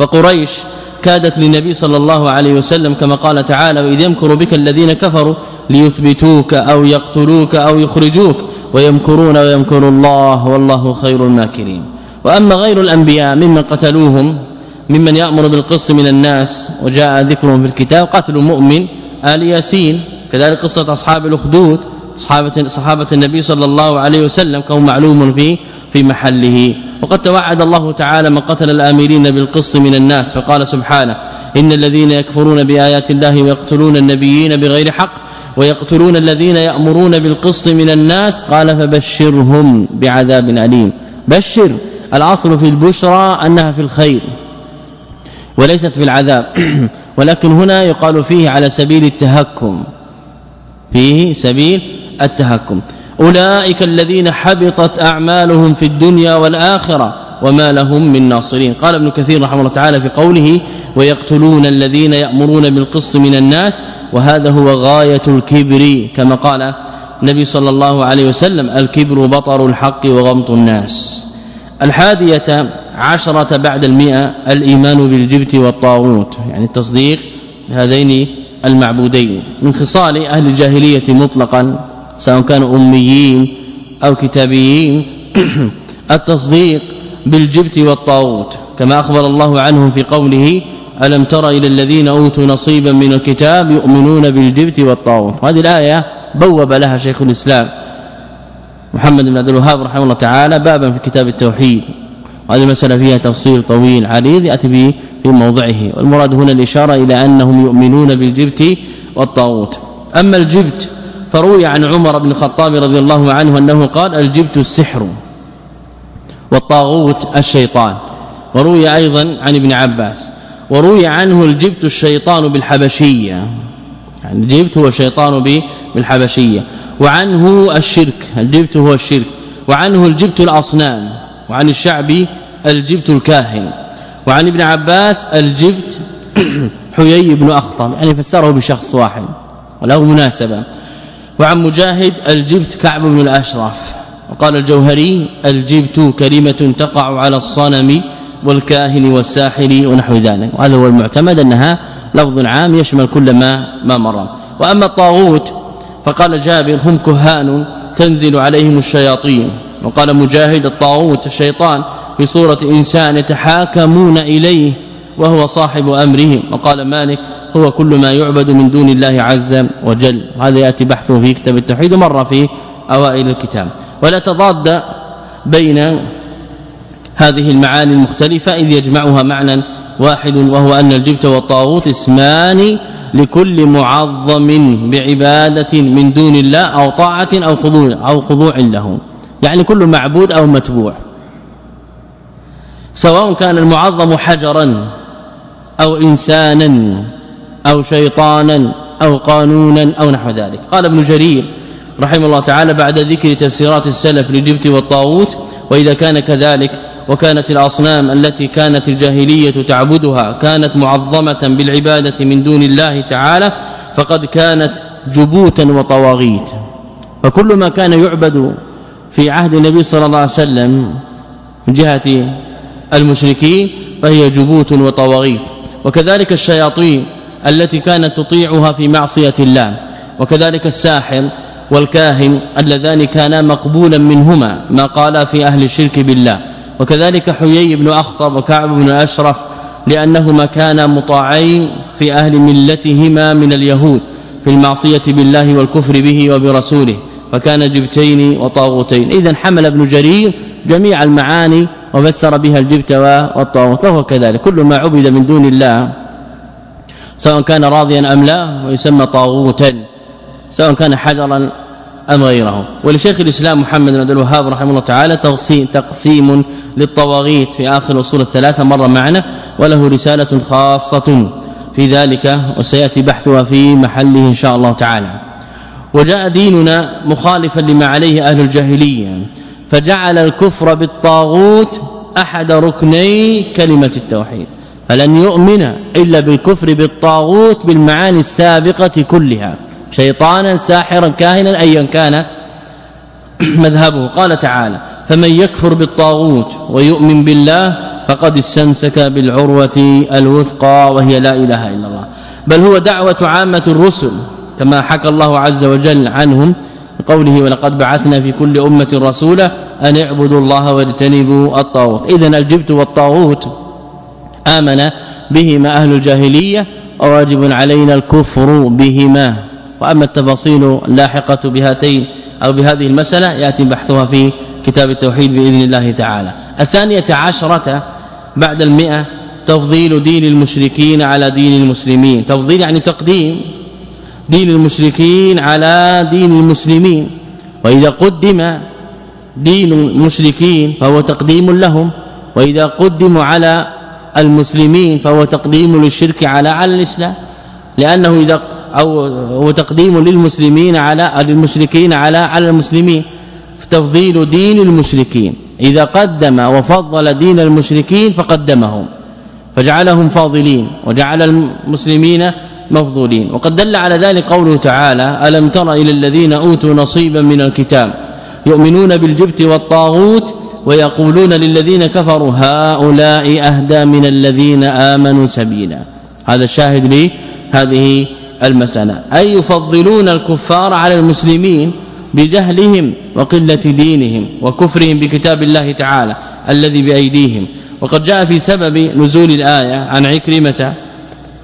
وقريش كادت للنبي صلى الله عليه وسلم كما قال تعالى وإذ يمكر بك الذين كفروا ليثبتوك أو يقتلوك أو يخرجوك ويمكرون ويمكر الله والله خير الماكرين. وأما غير الأنبياء ممن قتلوهم ممن يأمر بالقسط من الناس وجاء ذكرهم في الكتاب قتل مؤمن آل ياسين كذلك قصة أصحاب الأخدود صحابه صحابة النبي صلى الله عليه وسلم كما معلوم في في محله. وقد توعد الله تعالى من قتل الآمرين بالقسط من الناس فقال سبحانه إن الذين يكفرون بآيات الله ويقتلون النبيين بغير حق ويقتلون الذين يأمرون بالقسط من الناس قال فبشرهم بعذاب أليم. بشر الأصل في البشرى أنها في الخير وليست في العذاب. ولكن هنا يقال فيه على سبيل التهكم فيه سبيل التهكم. أولئك الذين حبطت أعمالهم في الدنيا والآخرة وما لهم من ناصرين. قال ابن كثير رحمه الله تعالى في قوله ويقتلون الذين يأمرون بالقسط من الناس وهذا هو غاية الكبر. كما قال النبي صلى الله عليه وسلم الكبر بطر الحق وغمط الناس. الحادية عشرة بعد المئة الإيمان بالجبت والطاغوت. يعني التصديق بهذين المعبودين. من خصال أهل الجاهلية مطلقا سواء كانوا أميين أو كتابيين. التصديق بالجبت والطاغوت كما أخبر الله عنهم في قوله ألم تر إلى الذين أوتوا نصيبا من الكتاب يؤمنون بالجبت والطاغوت؟ هذه الآية بوب لها شيخ الإسلام محمد بن عبد الوهاب رحمه الله تعالى بابا في كتاب التوحيد. وهذه المسألة فيها تفصيل طويل عريض يأتي به في موضعه. والمراد هنا الإشارة إلى أنهم يؤمنون بالجبت والطاغوت. أما الجبت فروي عن عمر بن الخطاب رضي الله عنه أنه قال الجبت السحر والطاغوت الشيطان. وروي أيضا عن ابن عباس. وروي عنه الجبت الشيطان بالحبشية. يعني الجبت هو الشيطان بالحبشية. وعنه الشرك. الجبت هو الشرك. وعنه الجبت الأصنام. وعن الشعبي الجبت الكاهن. وعن ابن عباس الجبت حيي بن أخطب. يعني فسره بشخص واحد. وله مناسبة. وعن مجاهد الجبت كعب بن الأشرف. وقال الجوهري الجبت كلمة تقع على الصنم والكاهن والساحر ونحو ذلك. وهذا هو المعتمد أنها لفظ عام يشمل كل ما ما مر. وأما الطاغوت فقال جابر هم كهان تنزل عليهم الشياطين. وقال مجاهد الطاغوت الشيطان في صورة إنسان يتحاكمون إليه وهو صاحب أمرهم. وقال مالك هو كل ما يعبد من دون الله عز وجل. هذا يأتي بحثه في كتاب التوحيد مر في أوائل الكتاب. ولا تضاد بين هذه المعاني المختلفة إذ يجمعها معنى واحد وهو أن الجبت والطاغوت اسمان لكل معظم بعبادة من دون الله أو طاعة أو خضوع أو خضوع له. يعني كل معبود أو متبوع. سواء كان المعظم حجرا أو إنسانا. أو شيطانا أو قانونا أو نحو ذلك. قال ابن جرير رحمه الله تعالى بعد ذكر تفسيرات السلف للجبت والطاغوت وإذا كان كذلك وكانت الأصنام التي كانت الجاهلية تعبدها كانت معظمة بالعبادة من دون الله تعالى فقد كانت جبوتا وطواغيت. فكل ما كان يعبد في عهد النبي صلى الله عليه وسلم من جهة المشركين فهي جبوت وطواغيت. وكذلك الشياطين التي كانت تطيعها في معصية الله وكذلك الساحر والكاهن اللذان كانا مقبولا منهما ما قال في أهل الشرك بالله وكذلك حيي بن أخطب وكعب بن أشرف لأنهما كانا مطاعين في أهل ملتهما من اليهود في المعصية بالله والكفر به وبرسوله فكان جبتين وطاغوتين. اذا حمل ابن جرير جميع المعاني وفسر بها الجبت والطاغوت وهو كذلك. كل ما عبد من دون الله سواء كان راضيا أم لا ويسمى طاغوتا سواء كان حجرا أم غيره. ولشيخ الإسلام محمد بن عبد الوهاب رحمه الله تعالى تقسيم تقسيم للطواغيت في آخر اصول الثلاثة مر معنا وله رسالة خاصة في ذلك وسيأتي بحثها في محله إن شاء الله تعالى. وجاء ديننا مخالفا لما عليه أهل الجاهلية فجعل الكفر بالطاغوت أحد ركني كلمة التوحيد. فلن يؤمن إلا بالكفر بالطاغوت بالمعاني السابقة كلها. شيطانا ساحرا كاهنا أيا كان مذهبه. قال تعالى فمن يكفر بالطاغوت ويؤمن بالله فقد استمسك بالعروة الوثقى وهي لا إله إلا الله. بل هو دعوة عامة الرسل كما حكى الله عز وجل عنهم بقوله ولقد بعثنا في كل أمة رسولا أن اعبدوا الله واجتنبوا الطاغوت. اذا الجبت والطاغوت آمن بهما أهل الجاهلية وواجب علينا الكفر بهما. وأما التفاصيل اللاحقة بهاتين أو بهذه المسألة يأتي بحثها في كتاب التوحيد بإذن الله تعالى. الثانية عشرة بعد المئة تفضيل دين المشركين على دين المسلمين. تفضيل يعني تقديم دين المشركين على دين المسلمين. وإذا قدم دين المشركين فهو تقديم لهم. وإذا قدموا على المسلمين فهو تقديم للشرك على على الإسلام لأنه إذا أو هو تقديم للمسلمين على للمشركين على على المسلمين تفضيل دين المشركين. إذا قدم وفضل دين المشركين فقدمهم فجعلهم فاضلين وجعل المسلمين مفضولين. وقد دل على ذلك قوله تعالى ألم تر إلى الذين أوتوا نصيبا من الكتاب يؤمنون بالجبت والطاغوت ويقولون للذين كفروا هؤلاء أهدى من الذين آمنوا سبيلا. هذا الشاهد لي هذه المسألة. أي يفضلون الكفار على المسلمين بجهلهم وقلة دينهم وكفرهم بكتاب الله تعالى الذي بأيديهم. وقد جاء في سبب نزول الآية عن عكرمة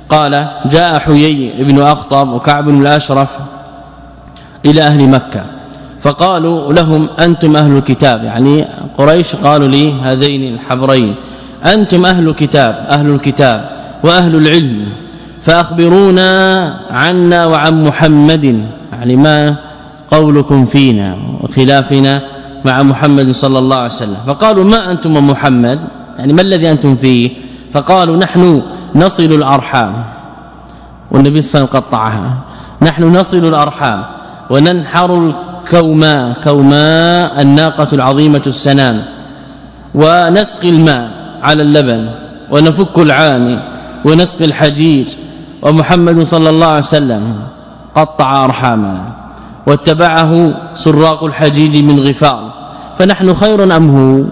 قال جاء حيي بن أخطب وكعب بن الأشرف إلى أهل مكة. فقالوا لهم أنتم أهل الكتاب. يعني قريش قالوا لي هذين الحبرين. أنتم أهل الكتاب أهل الكتاب وأهل العلم. فأخبرونا عنا وعن محمد. يعني ما قولكم فينا وخلافنا مع محمد صلى الله عليه وسلم. فقالوا ما أنتم ومحمد يعني ما الذي أنتم فيه؟ فقالوا نحن نصل الأرحام. والنبي صلى الله عليه وسلم قطعها. نحن نصل الأرحام. وننحر الكوماء كوماء الناقة العظيمة السنام ونسقي الماء على اللبن ونفك العاني ونسقي الحجيج. ومحمد صلى الله عليه وسلم قطع ارحامنا واتبعه سراق الحجيج من غفار. فنحن خير أم هو؟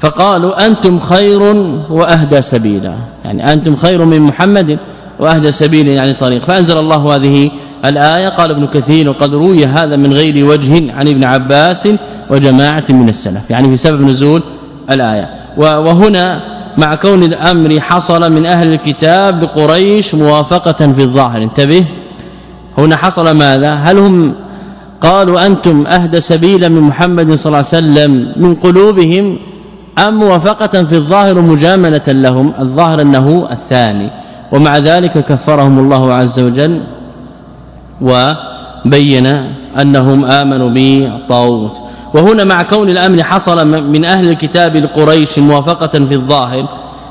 فقالوا أنتم خير وأهدى سبيلا. يعني أنتم خير من محمد وأهدى سبيلا يعني طريق. فأنزل الله هذه الآية قال ابن كثير وقد روي هذا من غير وجه عن ابن عباس وجماعة من السلف يعني في سبب نزول الآية. وهنا مع كون الأمر حصل من أهل الكتاب بقريش موافقة في الظاهر. انتبه. هنا حصل ماذا؟ هل هم قالوا أنتم أهدى سبيلا من محمد صلى الله عليه وسلم من قلوبهم أم موافقة في الظاهر مجاملة لهم؟ الظاهر أنه الثاني. ومع ذلك كفرهم الله عز وجل وبين أنهم آمنوا بالطاغوت وهنا مع كون الأمن حصل من أهل الكتاب القريش موافقة في الظاهر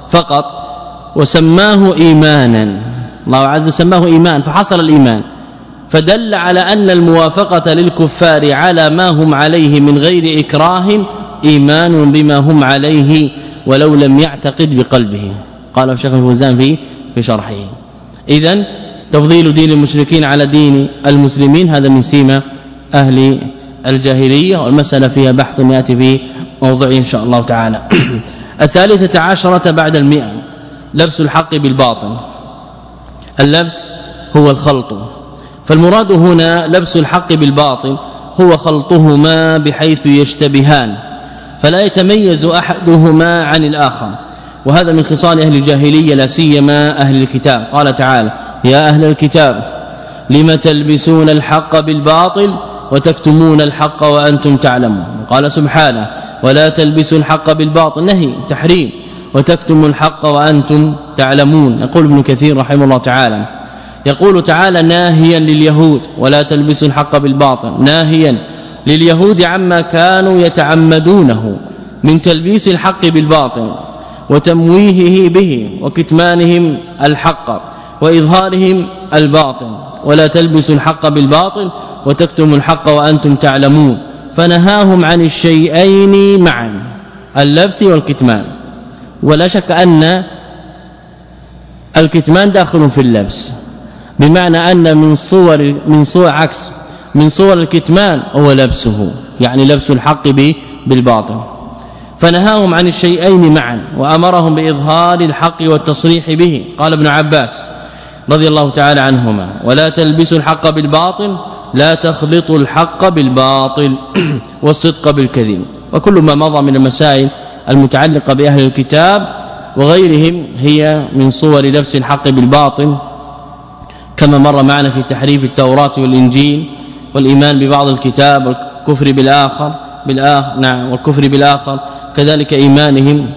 فقط وسماه ايمانا. الله عز سماه إيمان فحصل الإيمان. فدل على أن الموافقة للكفار على ما هم عليه من غير إكراه إيمان بما هم عليه ولو لم يعتقد بقلبه. قال الشيخ الفوزان في في شرحه. اذا تفضيل دين المشركين على دين المسلمين هذا من سيما أهل الجاهلية والمسألة فيها بحث ياتي في موضعه إن شاء الله تعالى. الثالثة عشرة بعد المئة لبس الحق بالباطل. اللبس هو الخلط. فالمراد هنا لبس الحق بالباطل هو خلطهما بحيث يشتبهان فلا يتميز أحدهما عن الآخر. وهذا من خصال أهل الجاهلية لا سيما أهل الكتاب. قال تعالى يا أهل الكتاب لم تلبسون الحق بالباطل وتكتمون الحق وأنتم تعلمون؟ قال سبحانه ولا تلبسوا الحق بالباطل نهي تحريم وتكتموا الحق وأنتم تعلمون. يقول ابن كثير رحمه الله تعالى يقول تعالى ناهيا لليهود ولا تلبسوا الحق بالباطل ناهيا لليهود عما كانوا يتعمدونه من تلبيس الحق بالباطل وتمويهه به وكتمانهم الحق. وإظهارهم الباطل ولا تلبسوا الحق بالباطل وتكتموا الحق وأنتم تعلمون. فنهاهم عن الشيئين معا اللبس والكتمان. ولا شك أن الكتمان داخل في اللبس. بمعنى أن من صور من صور عكس من صور الكتمان هو لبسه يعني لبس الحق بالباطل. فنهاهم عن الشيئين معا وأمرهم بإظهار الحق والتصريح به. قال ابن عباس رضي الله تعالى عنهما. ولا تلبسوا الحق بالباطل لا تخلطوا الحق بالباطل. والصدق بالكذب. وكل ما مضى من المسائل المتعلقة بأهل الكتاب وغيرهم هي من صور لبس الحق بالباطل. كما مر معنا في تحريف التوراة والإنجيل والإيمان ببعض الكتاب والكفر بالآخر بالاخر نعم والكفر بالآخر. كذلك إيمانهم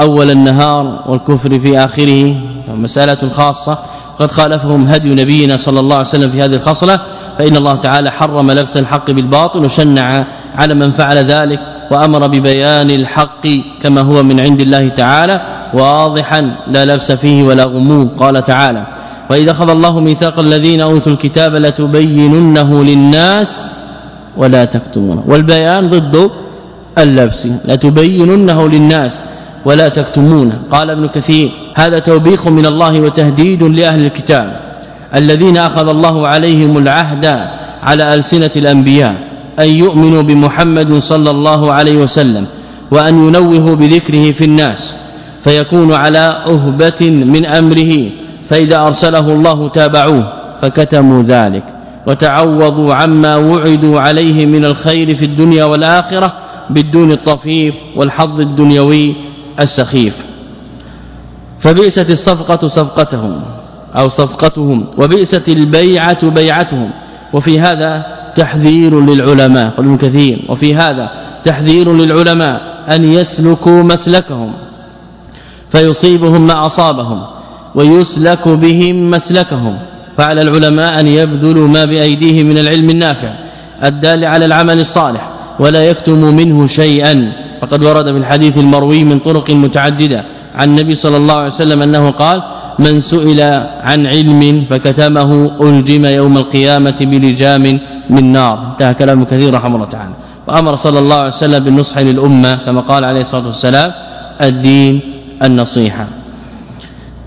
أول النهار والكفر في آخره. مسألة خاصة. قد خالفهم هدي نبينا صلى الله عليه وسلم في هذه الخصلة فإن الله تعالى حرم لبس الحق بالباطل وشنع على من فعل ذلك وأمر ببيان الحق كما هو من عند الله تعالى واضحا لا لبس فيه ولا غموض قال تعالى وإذا أخذ الله ميثاق الذين أوتوا الكتاب لتبيننه للناس ولا تكتمونه والبيان ضد اللبس لتبيننه للناس ولا تكتمونه قال ابن كثير هذا توبيخ من الله وتهديد لأهل الكتاب الذين أخذ الله عليهم العهد على ألسنة الأنبياء أن يؤمنوا بمحمد صلى الله عليه وسلم وأن ينوهوا بذكره في الناس فيكون على أهبة من أمره فإذا أرسله الله تابعوه فكتموا ذلك وتعوضوا عما وعدوا عليه من الخير في الدنيا والآخرة بالدون الطفيف والحظ الدنيوي السخيف فبئست الصفقة صفقتهم أو صفقتهم وبئست البيعة بيعتهم. وفي هذا تحذير للعلماء قل كثير. وفي هذا تحذير للعلماء أن يسلكوا مسلكهم فيصيبهم ما أصابهم ويسلك بهم مسلكهم. فعلى العلماء أن يبذلوا ما بأيديهم من العلم النافع الدال على العمل الصالح ولا يكتم منه شيئا. فقد ورد في الحديث المروي من طرق متعددة عن النبي صلى الله عليه وسلم أنه قال من سئل عن علم فكتمه ألجم يوم القيامة بلجام من نار. انتهى كلام كثير رحمه الله تعالى. وأمر صلى الله عليه وسلم بالنصح للأمة كما قال عليه الصلاة والسلام الدين النصيحة.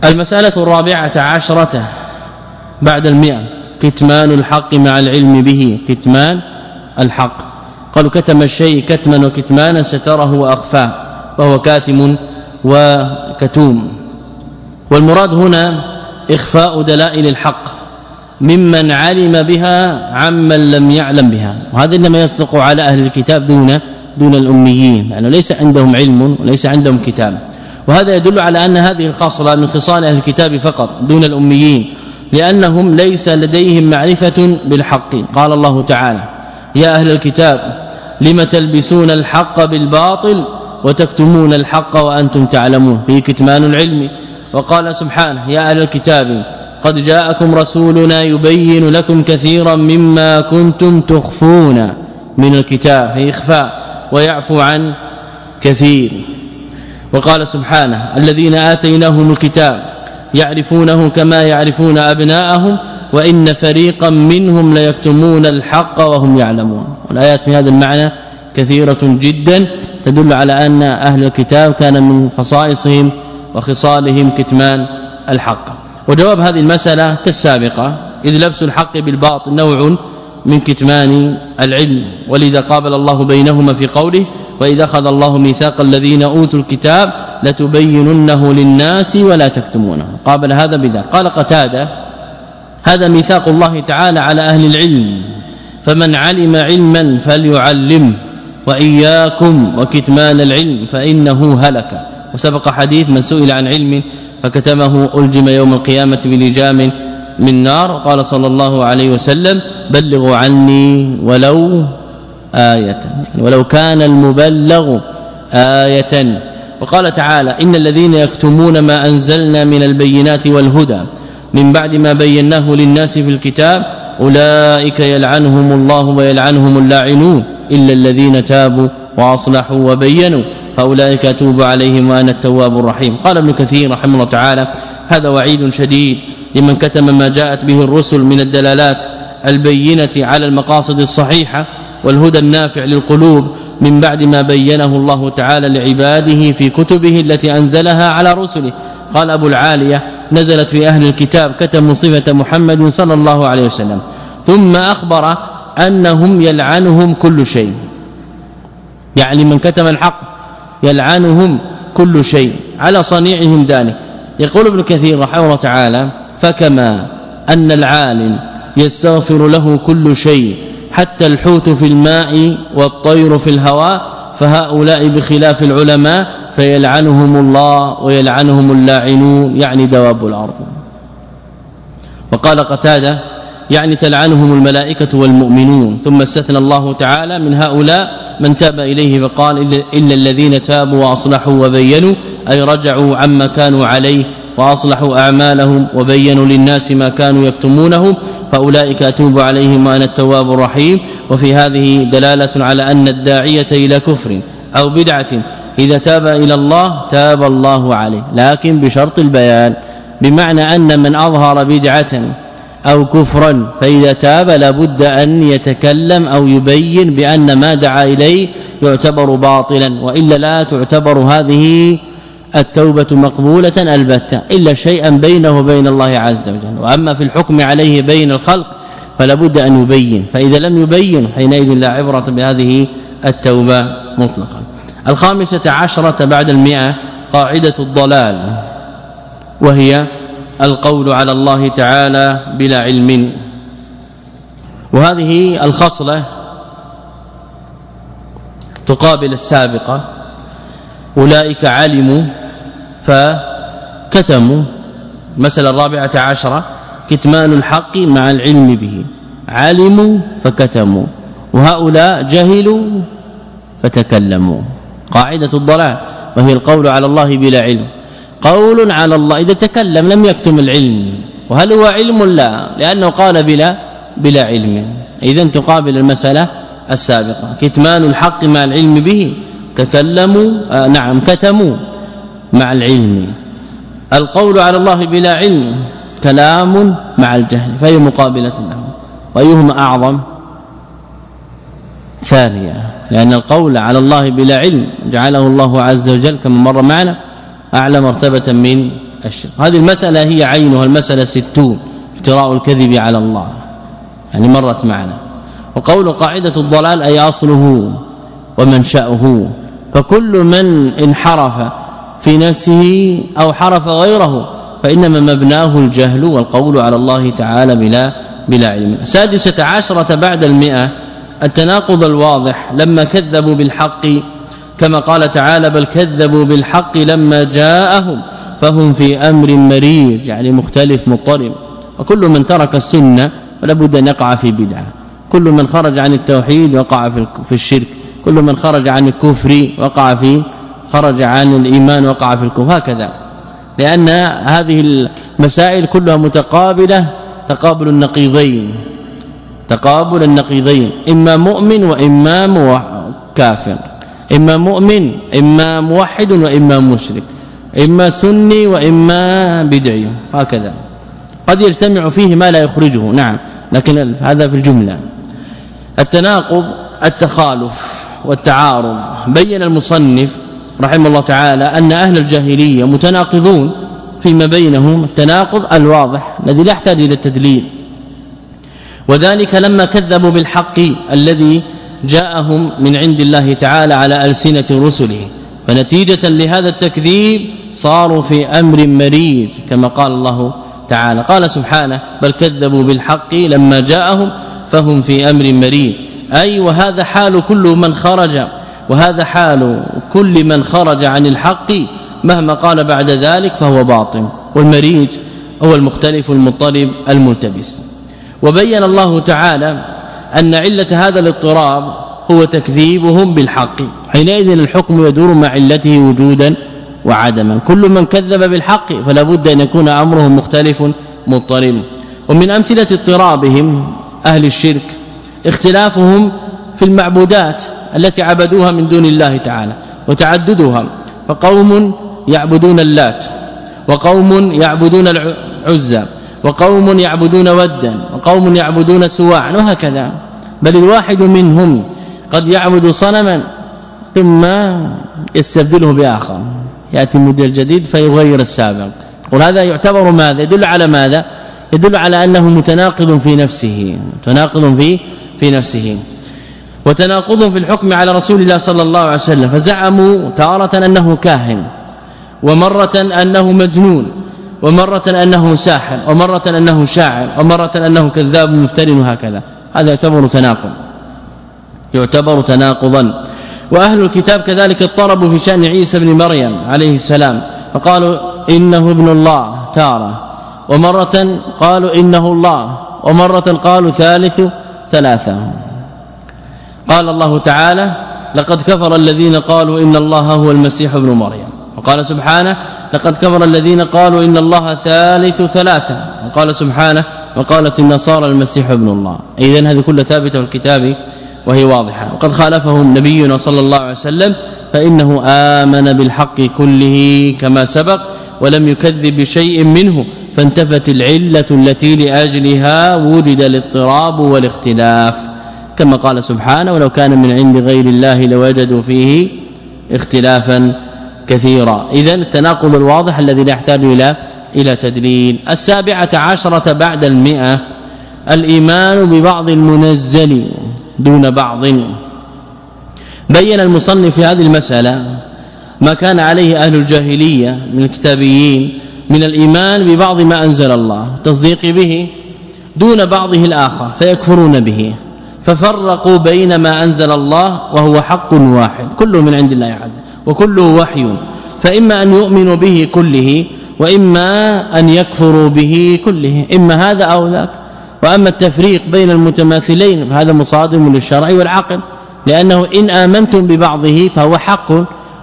المسألة الرابعة عشرة بعد المئة كتمان الحق مع العلم به. كتمان الحق. قالوا كتم الشيء كتما وكتمانا ستره وأخفاه وهو كاتم وكتوم. والمراد هنا إخفاء دلائل الحق ممن علم بها عمن لم يعلم بها. وهذا إنما يصدق على أهل الكتاب دون دون الأميين لأنه يعني ليس عندهم علم وليس عندهم كتاب. وهذا يدل على أن هذه الخاصلة من خصال أهل الكتاب فقط دون الأميين لأنهم ليس لديهم معرفة بالحق. قال الله تعالى يا أهل الكتاب لم تلبسون الحق بالباطل وتكتمون الحق وأنتم تعلمون. في كتمان العلم. وقال سبحانه يا أهل الكتاب قد جاءكم رسولنا يبين لكم كثيرا مما كنتم تخفون من الكتاب في إخفاء ويعفو عن كثير. وقال سبحانه الذين آتيناهم الكتاب يعرفونه كما يعرفون أبناءهم وإن فريقا منهم ليكتمون الحق وهم يعلمون. والآيات في هذا المعنى كثيرة جدا. تدل على أن أهل الكتاب كان من خصائصهم وخصالهم كتمان الحق. وجواب هذه المسألة كالسابقة إذ لبس الحق بالباطل نوع من كتمان العلم ولذا قابل الله بينهما في قوله وإذا أخذ الله ميثاق الذين أوتوا الكتاب لتبيننه للناس ولا تكتمونه. قابل هذا بذا. قال قتادة هذا ميثاق الله تعالى على أهل العلم فمن علم علما فليعلم وإياكم وكتمان العلم فإنه هلك. وسبق حديث من سئل عن علم فكتمه ألجم يوم القيامة بلجام من نار. قال صلى الله عليه وسلم بلغوا عني ولو آية يعني ولو كان المبلغ آية. وقال تعالى إن الذين يكتمون ما أنزلنا من البينات والهدى من بعد ما بيناه للناس في الكتاب أولئك يلعنهم الله ويلعنهم اللاعنون. إلا الذين تابوا وأصلحوا وبينوا. فاولئك أتوب عليهم وأنا التواب الرحيم. قال ابن كثير رحمه الله تعالى هذا وعيد شديد لمن كتم ما جاءت به الرسل من الدلالات البينة على المقاصد الصحيحة والهدى النافع للقلوب من بعد ما بينه الله تعالى لعباده في كتبه التي أنزلها على رسله. قال أبو العالية نزلت في أهل الكتاب كتم صفة محمد صلى الله عليه وسلم. ثم أخبر أنهم يلعنهم كل شيء. يعني من كتم الحق يلعنهم كل شيء. على صنيعهم ذلك. يقول ابن كثير رحمه الله تعالى فكما أن العالم يستغفر له كل شيء حتى الحوت في الماء والطير في الهواء فهؤلاء بخلاف العلماء فيلعنهم الله ويلعنهم اللاعنون يعني دواب الأرض. وقال قتادة يعني تلعنهم الملائكة والمؤمنون. ثم استثنى الله تعالى من هؤلاء من تاب إليه فقال إلا الذين تابوا وأصلحوا وبينوا أي رجعوا عما كانوا عليه وأصلحوا أعمالهم وبينوا للناس ما كانوا يكتمونه فأولئك أتوب عليهم وأنا التواب الرحيم. وفي هذه دلالة على أن الداعية إلى كفر أو بدعة إذا تاب إلى الله تاب الله عليه. لكن بشرط البيان بمعنى أن من أظهر بدعة أو كفرا فإذا تاب لابد أن يتكلم أو يبين بأن ما دعا إليه يعتبر باطلا وإلا لا تعتبر هذه التوبة مقبولة البتة إلا شيئا بينه وبين الله عز وجل. وأما في الحكم عليه بين الخلق فلا بد أن يبين. فإذا لم يبين حينئذ لا عبرة بهذه التوبة مطلقا. الخامسة عشرة بعد المئة قاعدة الضلال وهي القول على الله تعالى بلا علم. وهذه الخصلة تقابل السابقة. أولئك علموا فكتموا. مسألة الرابعة عشرة كتمان الحق مع العلم به. علموا فكتموا. وهؤلاء جهلوا فتكلموا. قاعدة الضلال وهي القول على الله بلا علم. قول على الله. إذا تكلم لم يكتم العلم. وهل هو علم؟ لا. لأنه قال بلا بلا علم. اذا تقابل المسألة السابقة. كتمان الحق مع العلم به. تكلموا آه نعم كتموا مع العلم. القول على الله بلا علم كلام مع الجهل فهي مقابلة له. وأيهما أعظم؟ ثانية لأن القول على الله بلا علم جعله الله عز وجل كما مر معنا اعلى مرتبة من الشرك. هذه المسألة هي عينها المسألة ستون افتراء الكذب على الله. يعني مرت معنا. وقول قاعدة الضلال أي أصله ومنشأه. فكل من انحرف في نفسه أو حرف غيره فإنما مبناه الجهل والقول على الله تعالى بلا بلا علم. سادسة عشرة بعد المئة التناقض الواضح. لما كذبوا بالحق كما قال تعالى بل كذبوا بالحق لما جاءهم فهم في أمر مريج يعني مختلف مضطرب. وكل من ترك السنة فلا بد أن يقع في بدعة. كل من خرج عن التوحيد وقع في الشرك. كل من خرج عن الكفر وقع في خرج عن الإيمان وقع في الكفر. هكذا. لأن هذه المسائل كلها متقابلة تقابل النقيضين. تقابل النقيضين. إما مؤمن وإما كافر. إما مؤمن إما موحد وإما مشرك. إما سني وإما بدعي. هكذا. قد يجتمع فيه ما لا يخرجه. نعم. لكن هذا في الجملة. التناقض التخالف والتعارض. بين المصنف رحمه الله تعالى أن أهل الجاهلية متناقضون فيما بينهم. التناقض الواضح الذي لا يحتاج إلى التدليل. وذلك لما كذبوا بالحق الذي جاءهم من عند الله تعالى على ألسنة رسله. فنتيجة لهذا التكذيب صاروا في أمر مريج كما قال الله تعالى. قال سبحانه بل كذبوا بالحق لما جاءهم فهم في أمر مريج أي وهذا حال كل من خرج وهذا حال كل من خرج عن الحق مهما قال بعد ذلك فهو باطل. والمريج هو المختلف المضطرب الملتبس. وبين الله تعالى أن علة هذا الاضطراب هو تكذيبهم بالحق. حينئذ الحكم يدور مع علته وجودا وعدما. كل من كذب بالحق فلا بد أن يكون امره مختلف مضطرب. ومن أمثلة اضطرابهم أهل الشرك اختلافهم في المعبودات التي عبدوها من دون الله تعالى وتعددها. فقوم يعبدون اللات وقوم يعبدون العزى وقوم يعبدون ودا وقوم يعبدون سواعا وهكذا. بل الواحد منهم قد يعبد صنما ثم يستبدله بآخر. يأتي مدير جديد فيغير السابق. وهذا يعتبر ماذا؟ يدل على ماذا؟ يدل على أنه متناقض في نفسه. متناقض في في نفسه. وتناقض في الحكم على رسول الله صلى الله عليه وسلم. فزعموا تارة أنه كاهن ومرة أنه مجنون. ومرة أنه ساحر ومرة أنه شاعر ومرة أنه كذاب مفتر وهكذا هذا يعتبر تناقض. يعتبر تناقضا. وأهل الكتاب كذلك اضطربوا في شأن عيسى بن مريم عليه السلام فقالوا إنه ابن الله تارة. ومرة قالوا إنه الله ومرة قالوا ثالث ثلاثة. قال الله تعالى لقد كفر الذين قالوا إن الله هو المسيح ابن مريم وقال سبحانه لقد كفر الذين قالوا إن الله ثالث ثلاثة. وقال سبحانه وقالت النصارى المسيح ابن الله. اذا هذه كلها ثابتة في الكتاب وهي واضحة. وقد خالفهم نبينا صلى الله عليه وسلم فإنه آمن بالحق كله كما سبق ولم يكذب بشيء منه. فانتفت العلة التي لأجلها وجد الاضطراب والاختلاف. كما قال سبحانه ولو كان من عند غير الله لوجدوا فيه اختلافا. كثيرا اذا التناقض الواضح الذي لا يحتاج إلى إلى تدليل. السابعة عشرة بعد المئة. الإيمان ببعض المنزل دون بعض. بين المصنف في هذه المسألة ما كان عليه أهل الجاهلية من الكتابيين من الإيمان ببعض ما أنزل الله تصديق به دون بعضه الآخر فيكفرون به. ففرقوا بين ما أنزل الله وهو حق واحد. كله من عند الله عز وكله وحي. فإما أن يؤمنوا به كله وإما أن يكفروا به كله. إما هذا أو ذاك. وأما التفريق بين المتماثلين فهذا مصادم للشرع والعقل. لأنه إن آمنتم ببعضه فهو حق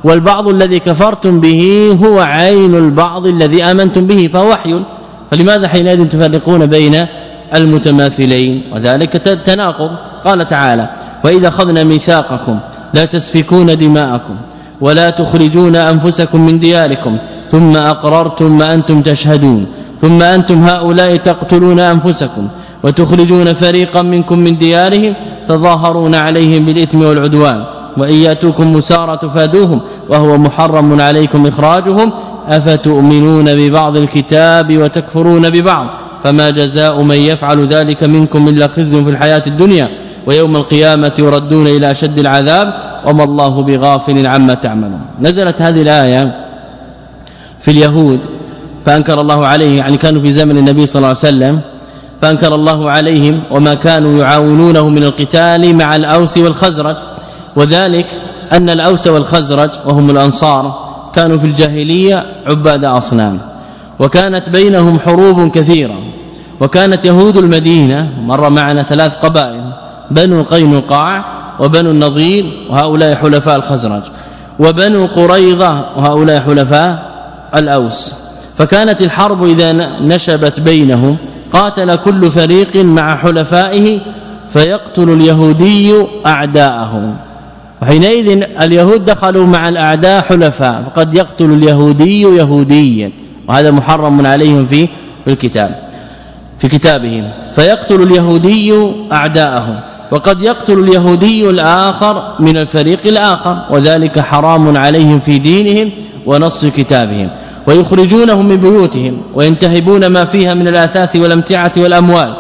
والبعض الذي كفرتم به هو عين البعض الذي آمنتم به فهو وحي. فلماذا حينئذ تفرقون بين المتماثلين؟ وذلك تناقض. قال تعالى وإذا أخذنا ميثاقكم لا تسفكون دماءكم. ولا تخرجون أنفسكم من دياركم ثم أقررتم ما أنتم تشهدون ثم أنتم هؤلاء تقتلون أنفسكم وتخرجون فريقا منكم من ديارهم تظاهرون عليهم بالإثم والعدوان وإن يأتوكم مسارى تفادوهم وهو محرم عليكم إخراجهم أفتؤمنون ببعض الكتاب وتكفرون ببعض فما جزاء من يفعل ذلك منكم إلا خزي في الحياة الدنيا ويوم القيامة يردون إلى شد العذاب وما الله بغافل عما تعملون. نزلت هذه الآية في اليهود فأنكر الله عليه يعني كانوا في زمن النبي صلى الله عليه وسلم فأنكر الله عليهم وما كانوا يعاونونه من القتال مع الأوس والخزرج. وذلك أن الأوس والخزرج وهم الأنصار كانوا في الجاهلية عباد أصنام. وكانت بينهم حروب كثيرة. وكانت يهود المدينة مر معنا ثلاث قبائل بنو قينقاع وبنو النضير وهؤلاء حلفاء الخزرج. وبنو قريظة وهؤلاء حلفاء الأوس. فكانت الحرب إذا نشبت بينهم. قاتل كل فريق مع حلفائه فيقتل اليهودي اعداءه وحينئذ اليهود دخلوا مع الأعداء حلفاء فقد يقتل اليهودي يهوديا. وهذا محرم عليهم في الكتاب في كتابهم. فيقتل اليهودي اعداءه وقد يقتل اليهودي الآخر من الفريق الآخر وذلك حرام عليهم في دينهم ونص كتابهم. ويخرجونهم من بيوتهم وينتهبون ما فيها من الآثاث والأمتعة والأموال.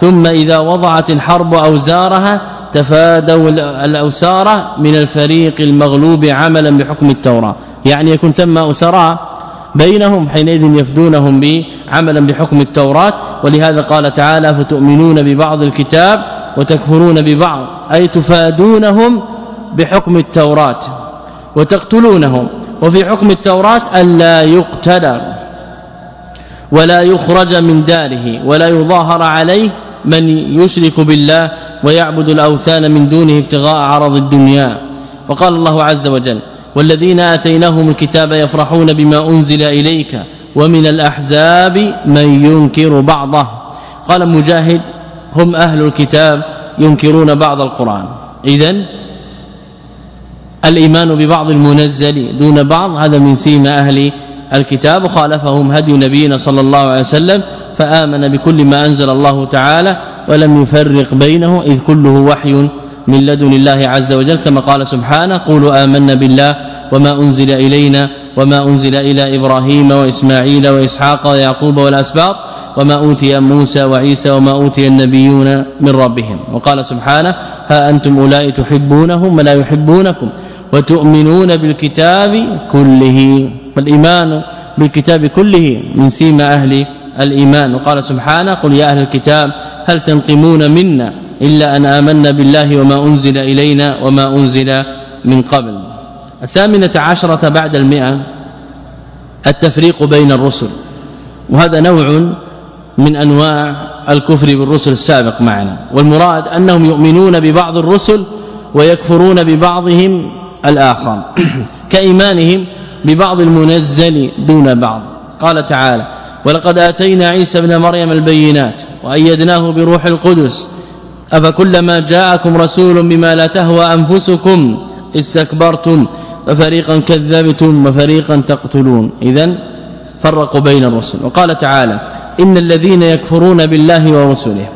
ثم إذا وضعت الحرب أوزارها تفادوا الاوسار من الفريق المغلوب عملا بحكم التوراة. يعني يكون ثم اسراء بينهم حينئذ يفدونهم بعملا بحكم التوراة. ولهذا قال تعالى فتؤمنون ببعض الكتاب وتكفرون ببعض أي تفادونهم بحكم التوراة وتقتلونهم وفي حكم التوراة الا يقتل ولا يخرج من داره ولا يظاهر عليه من يشرك بالله ويعبد الأوثان من دونه ابتغاء عرض الدنيا. وقال الله عز وجل والذين آتيناهم الكتاب يفرحون بما أنزل إليك ومن الأحزاب من ينكر بعضه. قال مجاهد هم أهل الكتاب ينكرون بعض القرآن. اذا الإيمان ببعض المنزل دون بعض هذا من سيما أهل الكتاب. وخالفهم هدي نبينا صلى الله عليه وسلم فآمن بكل ما أنزل الله تعالى ولم يفرق بينه إذ كله وحي من لدن الله عز وجل كما قال سبحانه قولوا آمنا بالله وما أنزل إلينا وما أنزل إلى إبراهيم وإسماعيل وإسحاق ويعقوب والأسباط وما أوتي موسى وعيسى وما أوتي النبيون من ربهم وقال سبحانه ها أنتم أولئك تحبونهم ولا يحبونكم وتؤمنون بالكتاب كله فالايمان بالكتاب كله من سيما أهل الإيمان وقال سبحانه قل يا أهل الكتاب هل تنقمون منا إلا أن آمنا بالله وما أنزل إلينا وما أنزل من قبل. الثامنة عشرة بعد المئة التفريق بين الرسل. وهذا نوع من أنواع الكفر بالرسل السابق معنا. والمراد أنهم يؤمنون ببعض الرسل ويكفرون ببعضهم الآخر. كإيمانهم ببعض المنزل دون بعض. قال تعالى ولقد آتينا عيسى ابن مريم البينات وأيدناه بروح القدس أفكلما جاءكم رسول بما لا تهوى أنفسكم استكبرتم ففريقا كذبتم وفريقا تقتلون. اذا فرقوا بين الرسل. وقال تعالى إن الذين يكفرون بالله ورسله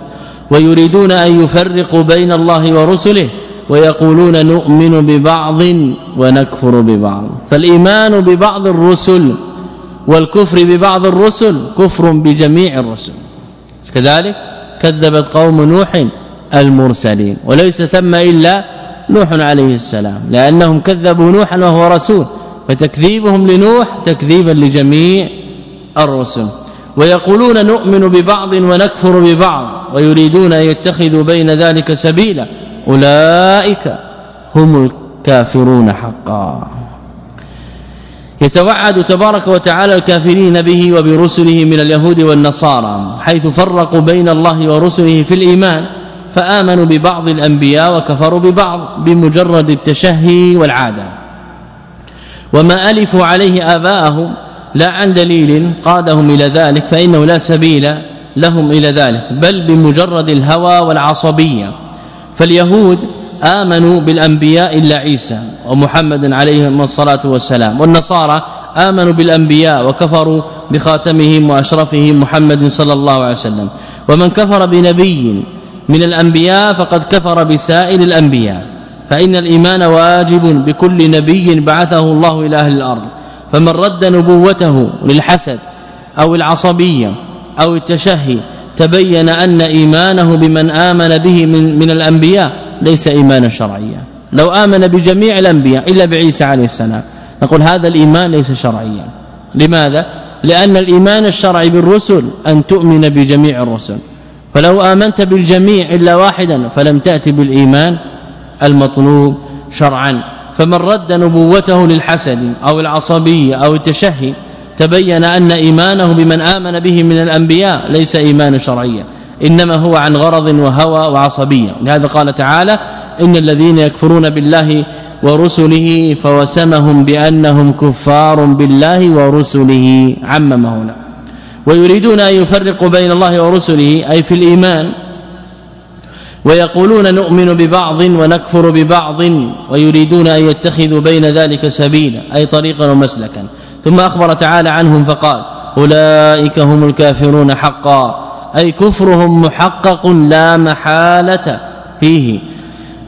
ويريدون أن يفرقوا بين الله ورسله ويقولون نؤمن ببعض ونكفر ببعض. فالإيمان ببعض الرسل والكفر ببعض الرسل كفر بجميع الرسل. كذلك كذبت قوم نوح المرسلين وليس ثم إلا نوح عليه السلام لأنهم كذبوا نوحا وهو رسول فتكذيبهم لنوح تكذيبا لجميع الرسل. ويقولون نؤمن ببعض ونكفر ببعض ويريدون أن يتخذوا بين ذلك سبيلا أولئك هم الكافرون حقا. يتوعد تبارك وتعالى الكافرين به وبرسله من اليهود والنصارى حيث فرقوا بين الله ورسله في الإيمان فآمنوا ببعض الأنبياء وكفروا ببعض بمجرد التشهي والعادة. وما ألفوا عليه آباءهم لا عن دليل قادهم إلى ذلك فإنه لا سبيل لهم إلى ذلك بل بمجرد الهوى والعصبية. فاليهود آمنوا بالأنبياء إلا عيسى ومحمد عليهم الصلاة والسلام والنصارى آمنوا بالأنبياء وكفروا بخاتمهم وأشرفهم محمد صلى الله عليه وسلم. ومن كفر بنبي من الأنبياء فقد كفر بسائر الأنبياء. فإن الإيمان واجب بكل نبي بعثه الله إلى أهل الأرض. فمن رد نبوته للحسد أو العصبية أو التشهي تبين أن إيمانه بمن آمن به من من الأنبياء ليس إيمانا شرعيا. لو آمن بجميع الأنبياء إلا بعيسى عليه السلام نقول هذا الإيمان ليس شرعيا. لماذا؟ لأن الإيمان الشرعي بالرسل أن تؤمن بجميع الرسل. فلو آمنت بالجميع إلا واحدا فلم تأتي بالإيمان المطلوب شرعا. فمن رد نبوته للحسد أو العصبية أو التشهي تبين أن إيمانه بمن آمن به من الأنبياء ليس إيمان شرعيا إنما هو عن غرض وهوى وعصبية. لهذا قال تعالى إن الذين يكفرون بالله ورسله فوسمهم بأنهم كفار بالله ورسله. عمم هنا. ويريدون أن يفرقوا بين الله ورسله أي في الإيمان. ويقولون نؤمن ببعض ونكفر ببعض ويريدون أن يتخذوا بين ذلك سبيلا أي طريقا ومسلكا. ثم أخبر تعالى عنهم فقال أولئك هم الكافرون حقا. أي كفرهم محقق لا محالة فيه.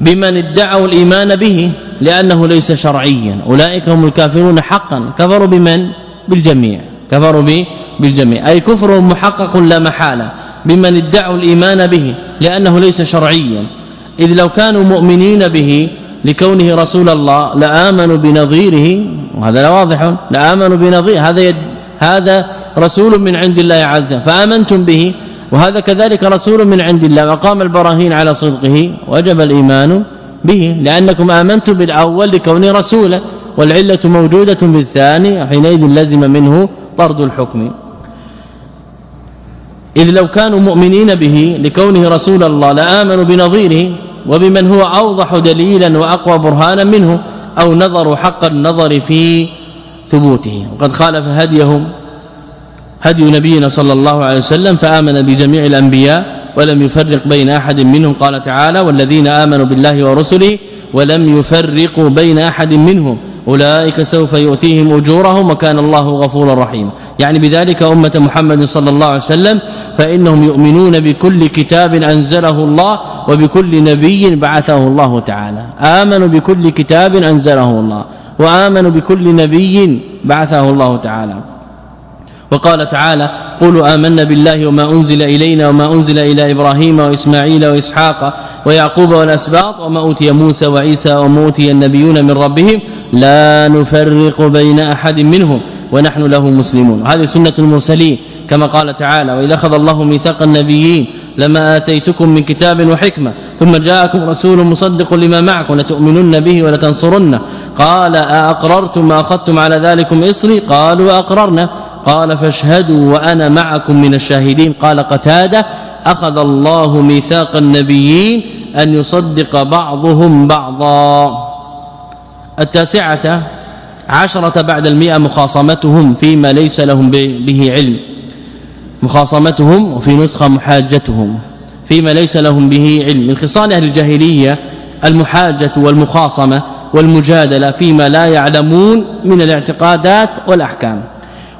بمن ادعوا الإيمان به لأنه ليس شرعيا. أولئك هم الكافرون حقا. كفروا بمن؟ بالجميع. كفروا به بالجميع. أي كفر محقق لا محالة بمن ادعوا الإيمان به لأنه ليس شرعيا. إذ لو كانوا مؤمنين به لكونه رسول الله لآمنوا بنظيره وهذا واضح لآمنوا بنظير هذا يد هذا رسول من عند الله عز فآمنتم به وهذا كذلك رسول من عند الله وقام البراهين على صدقه وجب الإيمان به لأنكم آمنتم بالأول لكونه رسولا والعلة موجودة بالثاني حينئذ لزم منه طرد الحكم. إذ لو كانوا مؤمنين به لكونه رسول الله لآمنوا بنظيره وبمن هو أوضح دليلا وأقوى برهانا منه أو نظروا حق النظر في ثبوته. وقد خالف هديهم هدي نبينا صلى الله عليه وسلم فآمن بجميع الأنبياء ولم يفرق بين أحد منهم. قال تعالى والذين آمنوا بالله ورسله ولم يفرقوا بين أحد منهم. أولئك سوف يؤتيهم أجورهم وكان الله غفورا رحيما. يعني بذلك أمة محمد صلى الله عليه وسلم فإنهم يؤمنون بكل كتاب أنزله الله وبكل نبي بعثه الله تعالى. آمنوا بكل كتاب أنزله الله وآمنوا بكل نبي بعثه الله تعالى. وقال تعالى قولوا آمنا بالله وما أنزل إلينا وما أنزل إلى إبراهيم وإسماعيل وإسحاق ويعقوب والأسباط وما أوتي موسى وعيسى وما أوتي النبيون من ربهم لا نفرق بين أحد منهم ونحن له مسلمون. هذه سنة المرسلين كما قال تعالى وإذا أخذ الله ميثاق النبيين لما آتيتكم من كتاب وحكمة ثم جاءكم رسول مصدق لما معكم لتؤمنن به ولتنصرنه. قال أأقررتم أخذتم على ذلكم إصري؟ قالوا أقررنا. قال فاشهدوا وأنا معكم من الشاهدين. قال قتادة أخذ الله ميثاق النبيين أن يصدق بعضهم بعضا. التاسعة عشرة بعد المئة مخاصمتهم فيما ليس لهم به علم. مخاصمتهم وفي نسخة محاجتهم فيما ليس لهم به علم. من خصال أهل الجاهلية المحاجة والمخاصمة والمجادلة فيما لا يعلمون من الاعتقادات والأحكام.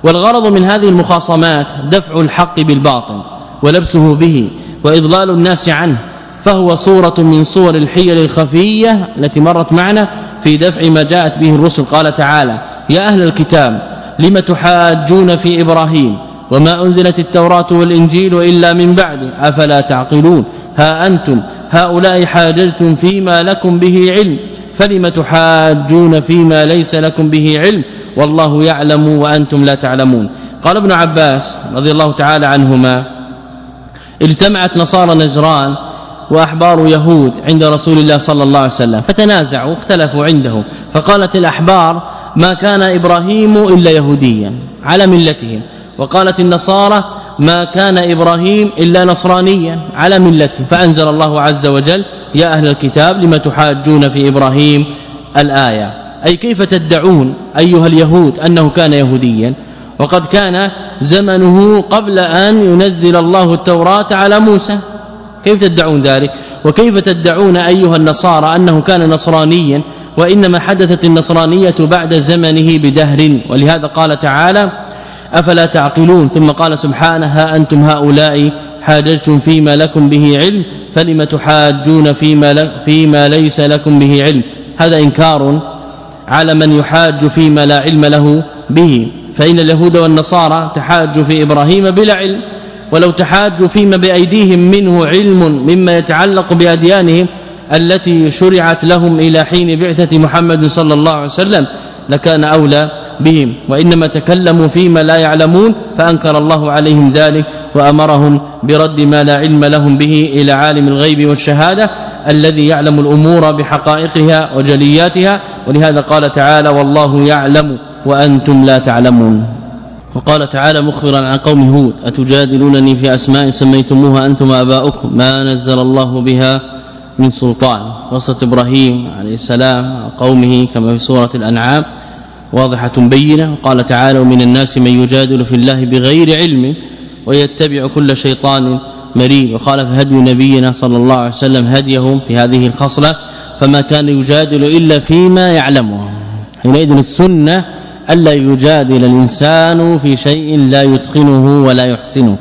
والغرض من هذه المخاصمات دفع الحق بالباطل ولبسه به وإضلال الناس عنه فهو صورة من صور الحيل الخفية التي مرت معنا في دفع ما جاءت به الرسل. قال تعالى يا أهل الكتاب لم تحاجون في إبراهيم وما أنزلت التوراة والإنجيل إلا من بعده؟ أفلا تعقلون؟ ها أنتم هؤلاء حاججتم فيما لكم به علم فلم تحاجون فيما ليس لكم به علم؟ والله يعلم وأنتم لا تعلمون. قال ابن عباس رضي الله تعالى عنهما اجتمعت نصارى نجران وأحبار يهود عند رسول الله صلى الله عليه وسلم فتنازعوا واختلفوا عنده فقالت الأحبار ما كان إبراهيم إلا يهوديا على ملتهم وقالت النصارى ما كان إبراهيم إلا نصرانيا على ملته فأنزل الله عز وجل يا أهل الكتاب لما تحاجون في إبراهيم الآية؟ أي كيف تدعون أيها اليهود أنه كان يهوديا؟ وقد كان زمنه قبل أن ينزل الله التوراة على موسى. كيف تدعون ذلك؟ وكيف تدعون أيها النصارى أنه كان نصرانيا؟ وإنما حدثت النصرانية بعد زمنه بدهر. ولهذا قال تعالى أفلا تعقلون؟ ثم قال سبحانه ها أنتم هؤلاء حاججتم فيما لكم به علم؟ فلم تحاجون فيما فيما ليس لكم به علم؟ هذا إنكار على من يحاج فيما لا علم له به. فإن اليهود والنصارى تحاجوا في إبراهيم بلا علم ولو تحاجوا فيما بأيديهم منه علم مما يتعلق بأديانهم التي شرعت لهم إلى حين بعثة محمد صلى الله عليه وسلم لكان أولى بهم. وإنما تكلموا فيما لا يعلمون فأنكر الله عليهم ذلك وأمرهم برد ما لا علم لهم به إلى عالم الغيب والشهادة الذي يعلم الأمور بحقائقها وجلياتها. ولهذا قال تعالى والله يعلم وأنتم لا تعلمون. وقال تعالى مخبرا عن قوم هود أتجادلونني في أسماء سميتموها أنتم وآباؤكم؟ ما نزل الله بها من سلطان. قصه إبراهيم عليه السلام قومه كما في سورة الأنعام واضحة بينة. قال تعالى ومن الناس من يجادل في الله بغير علم ويتبع كل شيطان مريد وقال في هدي نبينا صلى الله عليه وسلم هديه في هذه الخصلة فما كان يجادل إلا فيما يعلمه. حينئذ السنة ألا يجادل الإنسان في شيء لا يتقنه ولا يحسنه.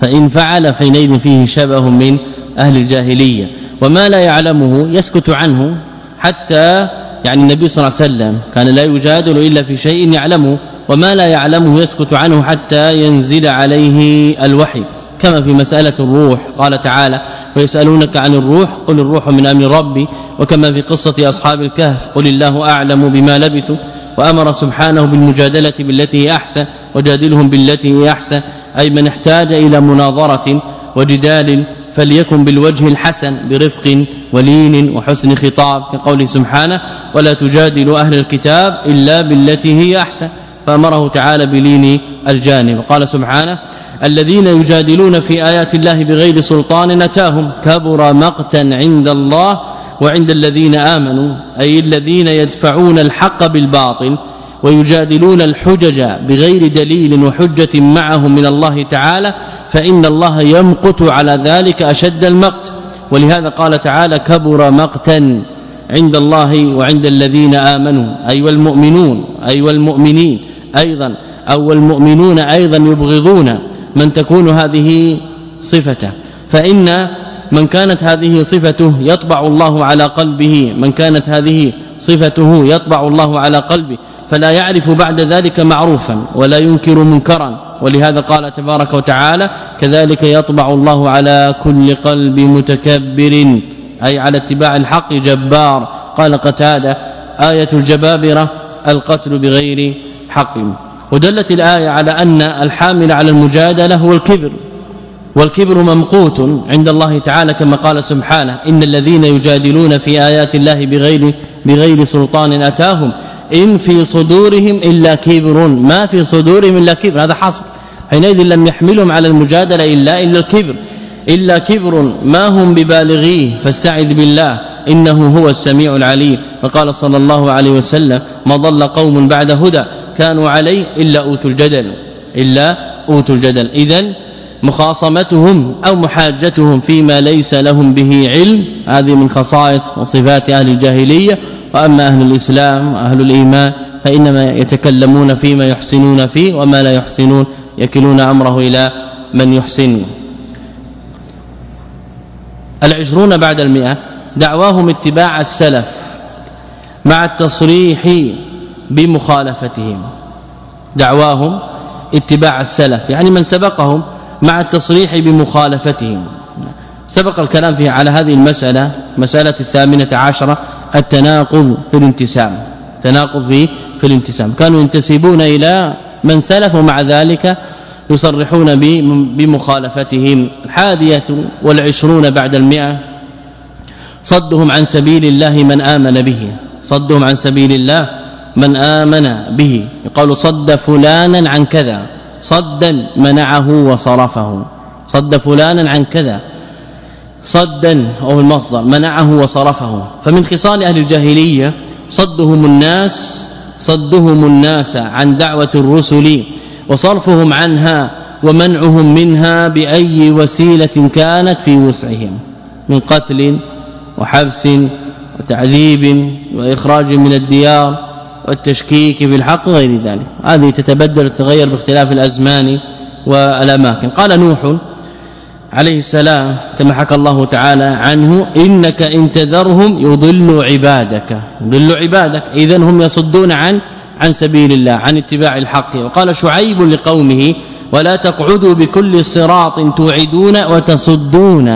فإن فعل حينئذ فيه شبه من أهل الجاهلية. وما لا يعلمه يسكت عنه حتى يعني النبي صلى الله عليه وسلم كان لا يجادل إلا في شيء يعلمه. وما لا يعلمه يسكت عنه حتى ينزل عليه الوحي. كما في مسألة الروح قال تعالى ويسألونك عن الروح قل الروح من أمر ربي وكما في قصة أصحاب الكهف قل الله أعلم بما لبثوا وأمر سبحانه بالمجادلة بالتي هي أحسن وجادلهم بالتي هي أحسن أي من احتاج إلى مناظرة وجدال فليكن بالوجه الحسن برفق ولين وحسن خطاب كقوله سبحانه ولا تجادل أهل الكتاب إلا بالتي هي أحسن. فأمره تعالى بلين الجانب. قال سبحانه الذين يجادلون في آيات الله بغير سلطان نتاهم كبر مقتا عند الله وعند الذين آمنوا أي الذين يدفعون الحق بالباطل ويجادلون الحجج بغير دليل وحجة معهم من الله تعالى فإن الله يمقت على ذلك أشد المقت. ولهذا قال تعالى كبر مقتا عند الله وعند الذين آمنوا أي والمؤمنون أي والمؤمنين أيضا أو المؤمنون أيضا يبغضون من تكون هذه صفته. فإن من كانت هذه صفته يطبع الله على قلبه من كانت هذه صفته يطبع الله على قلبه فلا يعرف بعد ذلك معروفا ولا ينكر منكرا. ولهذا قال تبارك وتعالى كذلك يطبع الله على كل قلب متكبر أي على اتباع الحق جبار. قال قتادة آية الجبابرة القتل بغير حق ودلت الآية على أن الحامل على المجادلة هو الكبر. والكبر ممقوت عند الله تعالى كما قال سبحانه إن الذين يجادلون في آيات الله بغير بغير سلطان أتاهم. إن في صدورهم إلا كبر. ما في صدورهم إلا كبر. هذا حصل حينئذ لم يحملهم على المجادلة الا إلا الكبر. إلا كبر. ما هم ببالغيه؟ فاستعذ بالله. إنه هو السميع العليم. وقال صلى الله عليه وسلم ما ضل قوم بعد هدى. كانوا عليه إلا أوتوا الجدل إلا أوتوا الجدل. اذا مخاصمتهم أو محاجتهم فيما ليس لهم به علم هذه من خصائص وصفات أهل الجاهلية. وأما أهل الإسلام وأهل الإيمان فإنما يتكلمون فيما يحسنون فيه وما لا يحسنون يكلون أمره إلى من يحسن. العشرون بعد المئة دعواهم اتباع السلف مع التصريح بمخالفتهم. دعواهم اتباع السلف يعني من سبقهم مع التصريح بمخالفتهم. سبق الكلام فيه على هذه المسألة مسألة الثامنة عشرة التناقض في الانتساب. تناقض في في الانتساب. كانوا ينتسبون إلى من سلف ومع ذلك يصرحون بمخالفتهم. الحادية والعشرون بعد المئة صدهم عن سبيل الله من آمن به. صدهم عن سبيل الله من آمن به. يقال صد فلانا عن كذا. صدا منعه وصرفه. صد فلانا عن كذا. صدا أو المصدر. منعه وصرفه. فمن خصال أهل الجاهلية صدهم الناس صدهم الناس عن دعوة الرسل وصرفهم عنها ومنعهم منها بأي وسيلة كانت في وسعهم. من قتل وحبس وتعذيب وإخراج من الديار. والتشكيك في الحق وغير ذلك. هذه تتبدل وتتغير باختلاف الأزمان والأماكن. قال نوح عليه السلام كما حكى الله تعالى عنه إنك إن تذرهم يضل عبادك. يضل عبادك. اذا هم يصدون عن عن سبيل الله عن اتباع الحق. وقال شعيب لقومه ولا تقعدوا بكل صراط توعدون وتصدون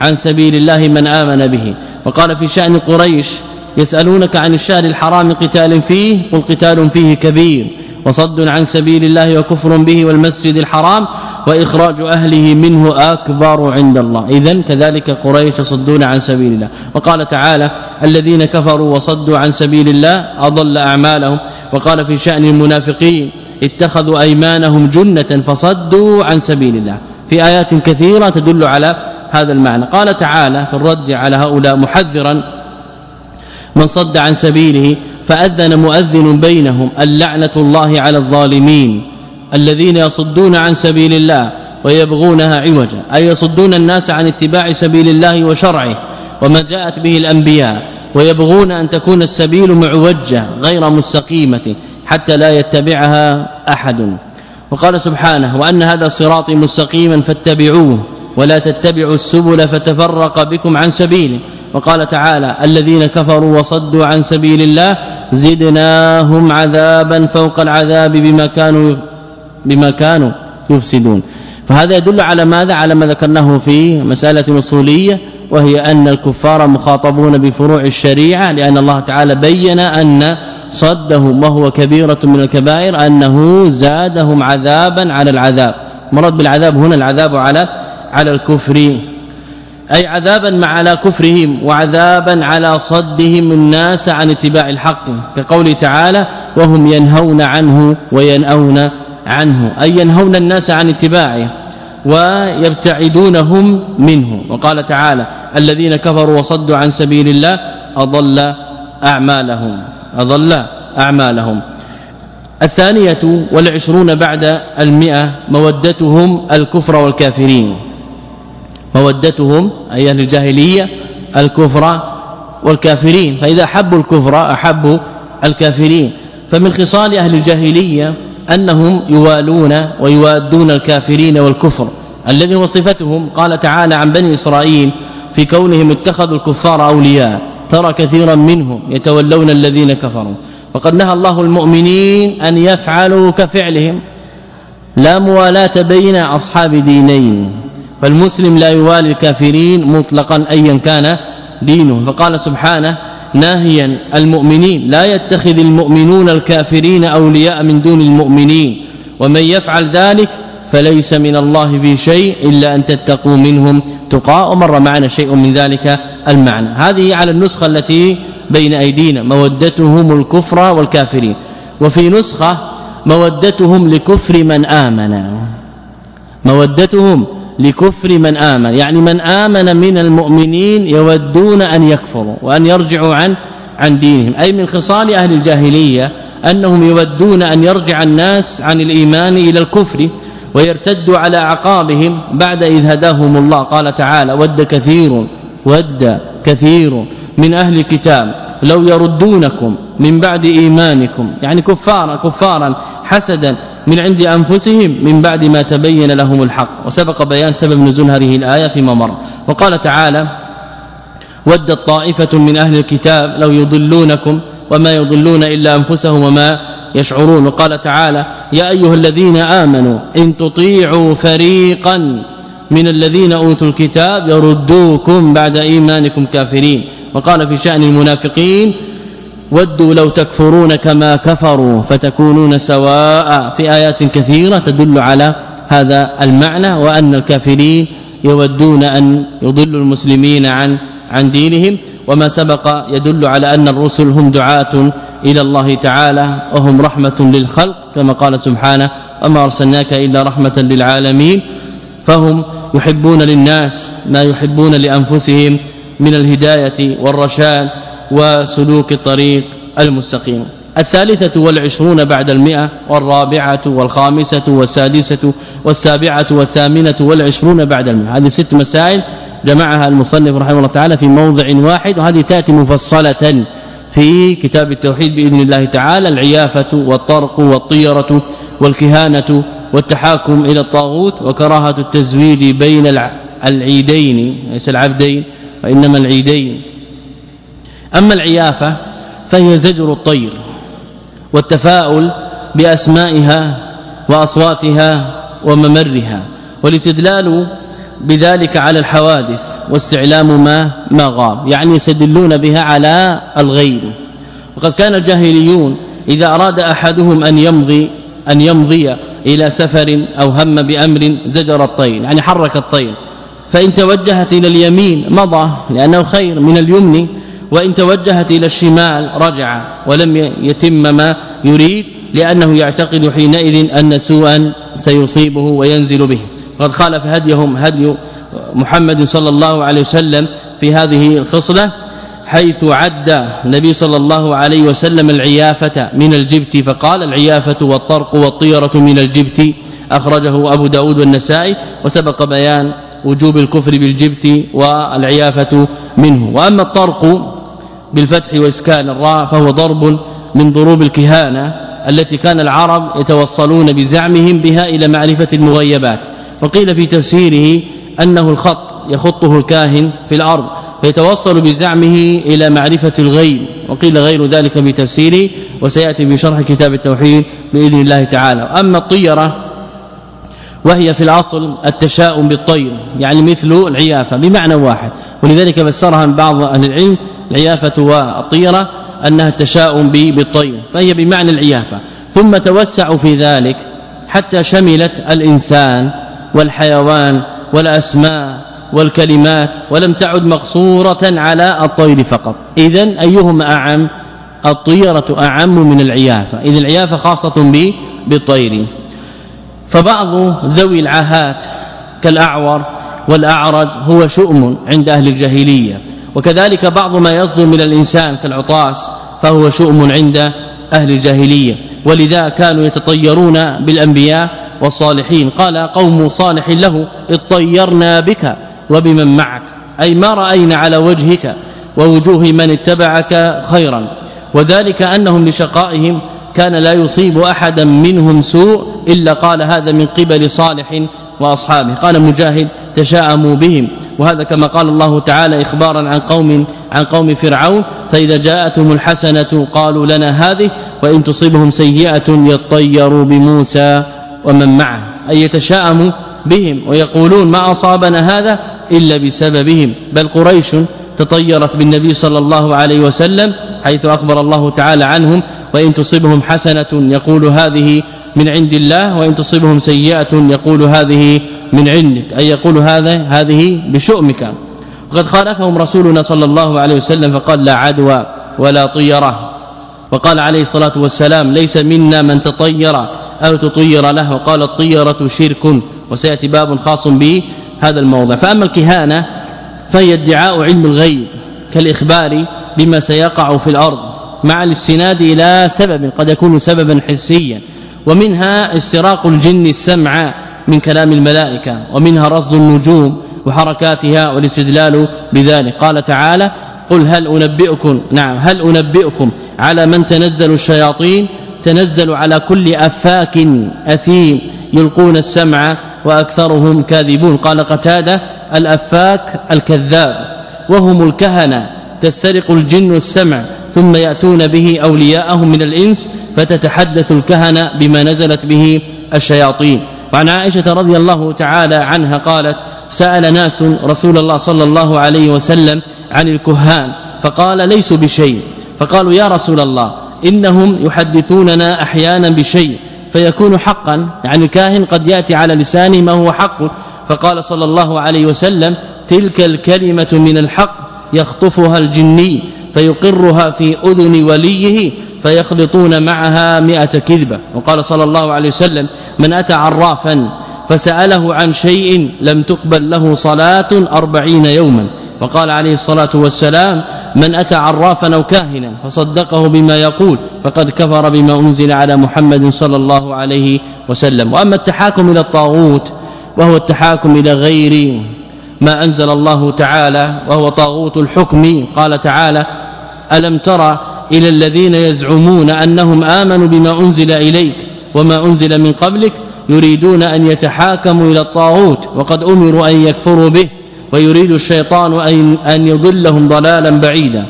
عن سبيل الله من آمن به. وقال في شأن قريش يسألونك عن الشهر الحرام قتال فيه قل قتال فيه كبير وصد عن سبيل الله وكفر به والمسجد الحرام وإخراج أهله منه أكبر عند الله. اذا كذلك قريش يصدون عن سبيل الله. وقال تعالى الذين كفروا وصدوا عن سبيل الله أضل أعمالهم. وقال في شأن المنافقين اتخذوا أيمانهم جنة فصدوا عن سبيل الله. في آيات كثيرة تدل على هذا المعنى. قال تعالى في الرد على هؤلاء محذرا من صد عن سبيله فأذن مؤذن بينهم اللعنة الله على الظالمين الذين يصدون عن سبيل الله ويبغونها عوجا أي يصدون الناس عن اتباع سبيل الله وشرعه وما جاءت به الأنبياء ويبغون أن تكون السبيل معوجة غير مستقيمة حتى لا يتبعها أحد. وقال سبحانه وأن هذا صراطي مستقيما فاتبعوه ولا تتبعوا السبل فتفرق بكم عن سبيله وقال تعالى الذين كفروا وصدوا عن سبيل الله زدناهم عذابا فوق العذاب بما كانوا بما كانوا يفسدون. فهذا يدل على ماذا؟ على ما ذكرناه في مسألة اصوليه وهي أن الكفار مخاطبون بفروع الشريعة لأن الله تعالى بين أن صدهم وهو كبيرة من الكبائر أنه زادهم عذابا على العذاب. مراد بالعذاب هنا العذاب على على الكفر. أي عذابا على كفرهم وعذابا على صدهم الناس عن اتباع الحق كقوله تعالى وهم ينهون عنه وينأون عنه. أي ينهون الناس عن اتباعه ويبتعدونهم منه. وقال تعالى الذين كفروا وصدوا عن سبيل الله أضل أعمالهم. أضل أعمالهم. الثانية والعشرون بعد المئة مودتهم الكفر والكافرين. مودتهم أي أهل الجاهلية الكفر والكافرين. فإذا حبوا الكفر احبوا الكافرين. فمن خصال أهل الجاهلية أنهم يوالون ويوادون الكافرين والكفر. الذي وصفتهم قال تعالى عن بني إسرائيل في كونهم اتخذوا الكفار أولياء ترى كثيرا منهم يتولون الذين كفروا. وقد نهى الله المؤمنين أن يفعلوا كفعلهم. لا موالاة بين أصحاب دينين. فالمسلم لا يوالي الكافرين مطلقا ايا كان دينه. فقال سبحانه ناهيا المؤمنين لا يتخذ المؤمنون الكافرين أولياء من دون المؤمنين. ومن يفعل ذلك فليس من الله في شيء إلا أن تتقوا منهم. تقاء ومر معنا شيء من ذلك المعنى. هذه على النسخة التي بين أيدينا. مودتهم الكفر والكافرين. وفي نسخة مودتهم لكفر من آمن. مودتهم لكفر من آمن. يعني من آمن من المؤمنين يودون أن يكفروا وأن يرجعوا عن عن دينهم. أي من خصال أهل الجاهلية أنهم يودون أن يرجع الناس عن الإيمان إلى الكفر ويرتدوا على أعقابهم بعد إذ هداهم الله. قال تعالى ود كثير ود كثير من أهل الكتاب. لو يردونكم من بعد إيمانكم. يعني كفارا كفارا حسدا من عند أنفسهم من بعد ما تبين لهم الحق. وسبق بيان سبب نزول هذه الآية فيما مر. وقال تعالى ودت طائفة من أهل الكتاب لو يضلونكم وما يضلون إلا أنفسهم وما يشعرون. وقال تعالى يا أيها الذين آمنوا إن تطيعوا فريقا من الذين أوتوا الكتاب يردوكم بعد إيمانكم كافرين. وقال في شأن المنافقين ودوا لو تكفرون كما كفروا فتكونون سواء في آيات كثيرة تدل على هذا المعنى وأن الكافرين يودون أن يضلوا المسلمين عن عن دينهم وما سبق يدل على أن الرسل هم دعاة إلى الله تعالى وهم رحمة للخلق كما قال سبحانه وما أرسلناك إلا رحمة للعالمين فهم يحبون للناس ما يحبون لأنفسهم من الهداية والرشاد وسلوك الطريق المستقيم. الثالثة والعشرون بعد المئة والرابعة والخامسة والسادسة والسابعة والثامنة والعشرون بعد المئة. هذه ست مسائل جمعها المصنف رحمه الله تعالى في موضع واحد وهذه تأتي مفصلة في كتاب التوحيد بإذن الله تعالى العيافة والطرق والطيرة والكهانة والتحاكم إلى الطاغوت وكراهة التزويج بين العيدين ليس العبدين وإنما العيدين. أما العيافة فهي زجر الطير والتفاؤل بأسمائها وأصواتها وممرها والاستدلال بذلك على الحوادث واستعلام ما ما غاب يعني يستدلون بها على الغيب. وقد كان الجاهليون إذا أراد أحدهم أن يمضي أن يمضي إلى سفر أو هم بأمر زجر الطير يعني حرك الطير. فإن توجهت إلى اليمين مضى لأنه خير من اليمن وإن توجهت إلى الشمال رجع ولم يتم ما يريد لأنه يعتقد حينئذ أن سوءا سيصيبه وينزل به. قد خالف هديهم هدي محمد صلى الله عليه وسلم في هذه الخصلة حيث عد النبي صلى الله عليه وسلم العيافة من الجبت فقال العيافة والطرق والطيرة من الجبت. أخرجه أبو داود والنسائي وسبق بيان وجوب الكفر بالجبت والعيافة منه. وأما الطرق بالفتح وإسكان الراء فهو ضرب من ضروب الكهانة التي كان العرب يتوصلون بزعمهم بها إلى معرفة المغيبات. وقيل في تفسيره أنه الخط يخطه الكاهن في الأرض فيتوصل بزعمه إلى معرفة الغيب. وقيل غير ذلك بتفسيره وسيأتي بشرح كتاب التوحيد بإذن الله تعالى. أما الطيرة وهي في الأصل التشاؤم بالطير يعني مثل العيافة بمعنى واحد. ولذلك فسرها بعض أهل العلم العيافة والطيرة أنها التشاؤم بالطير فهي بمعنى العيافة. ثم توسعوا في ذلك حتى شملت الإنسان والحيوان والأسماء والكلمات ولم تعد مقصورة على الطير فقط. اذا أيهما أعم؟ الطيرة أعم من العيافة. اذا العيافة خاصة بالطير. فبعض ذوي العاهات كالأعور والأعرج هو شؤم عند أهل الجاهلية وكذلك بعض ما يصدر من الإنسان كالعطاس فهو شؤم عند أهل الجاهلية ولذا كانوا يتطيرون بالأنبياء والصالحين. قال قوم صالح له اطيرنا بك وبمن معك أي ما رأينا على وجهك ووجوه من اتبعك خيرا وذلك أنهم لشقائهم كان لا يصيب أحدا منهم سوء إلا قال هذا من قبل صالح وأصحابه. قال مجاهد تشاءموا بهم. وهذا كما قال الله تعالى إخبارا عن قوم عن قوم فرعون فإذا جاءتهم الحسنة قالوا لنا هذه وإن تصيبهم سيئة يطيروا بموسى ومن معه. أي يتشاءموا بهم ويقولون ما أصابنا هذا إلا بسببهم. بل قريش تطيرت بالنبي صلى الله عليه وسلم حيث أخبر الله تعالى عنهم وإن تصيبهم حسنة يقول هذه من عند الله وإن تصيبهم سيئة يقول هذه من عندك. أي يقول هذا هذه بشؤمك. وقد خالفهم رسولنا صلى الله عليه وسلم فقال لا عدوى ولا طيرة. وقال عليه الصلاة والسلام ليس منا من تطير أو تطير له. وقال الطيرة شرك وسيأتي باب خاص به هذا الموضع. فأما الكهانة فهي ادعاء علم الغيب كالإخبار بما سيقع في الأرض. مع الاستناد إلى سبب قد يكون سببا حسيا. ومنها استراق الجن السمع من كلام الملائكة ومنها رصد النجوم وحركاتها والاستدلال بذلك. قال تعالى قل هل أنبئكم نعم هل أنبئكم على من تنزل الشياطين؟ تنزل على كل أفاك أثيم يلقون السمع وأكثرهم كاذبون. قال قتادة الأفاك الكذاب وهم الكهنة تسترق الجن السمع ثم يأتون به أولياءهم من الإنس فتتحدث الكهنة بما نزلت به الشياطين. وعن عائشة رضي الله تعالى عنها قالت سأل ناس رسول الله صلى الله عليه وسلم عن الكهان فقال ليسوا بشيء. فقالوا يا رسول الله إنهم يحدثوننا أحيانا بشيء فيكون حقا؟ يعني الكاهن قد يأتي على لسانه ما هو حق. فقال صلى الله عليه وسلم تلك الكلمة من الحق يخطفها الجني. فيقرها في أذن وليه فيخلطون معها مئة كذبة. وقال صلى الله عليه وسلم من أتى عرافا فسأله عن شيء لم تقبل له صلاة أربعين يوما وقال عليه الصلاة والسلام من أتى عرافا أو كاهنا فصدقه بما يقول فقد كفر بما أنزل على محمد صلى الله عليه وسلم وأما التحاكم إلى الطاغوت وهو التحاكم إلى غير ما أنزل الله تعالى وهو طاغوت الحكم قال تعالى ألم ترى إلى الذين يزعمون أنهم آمنوا بما أنزل إليك وما أنزل من قبلك يريدون أن يتحاكموا إلى الطاغوت وقد أمروا أن يكفروا به ويريد الشيطان أن يضلهم ضلالا بعيدا.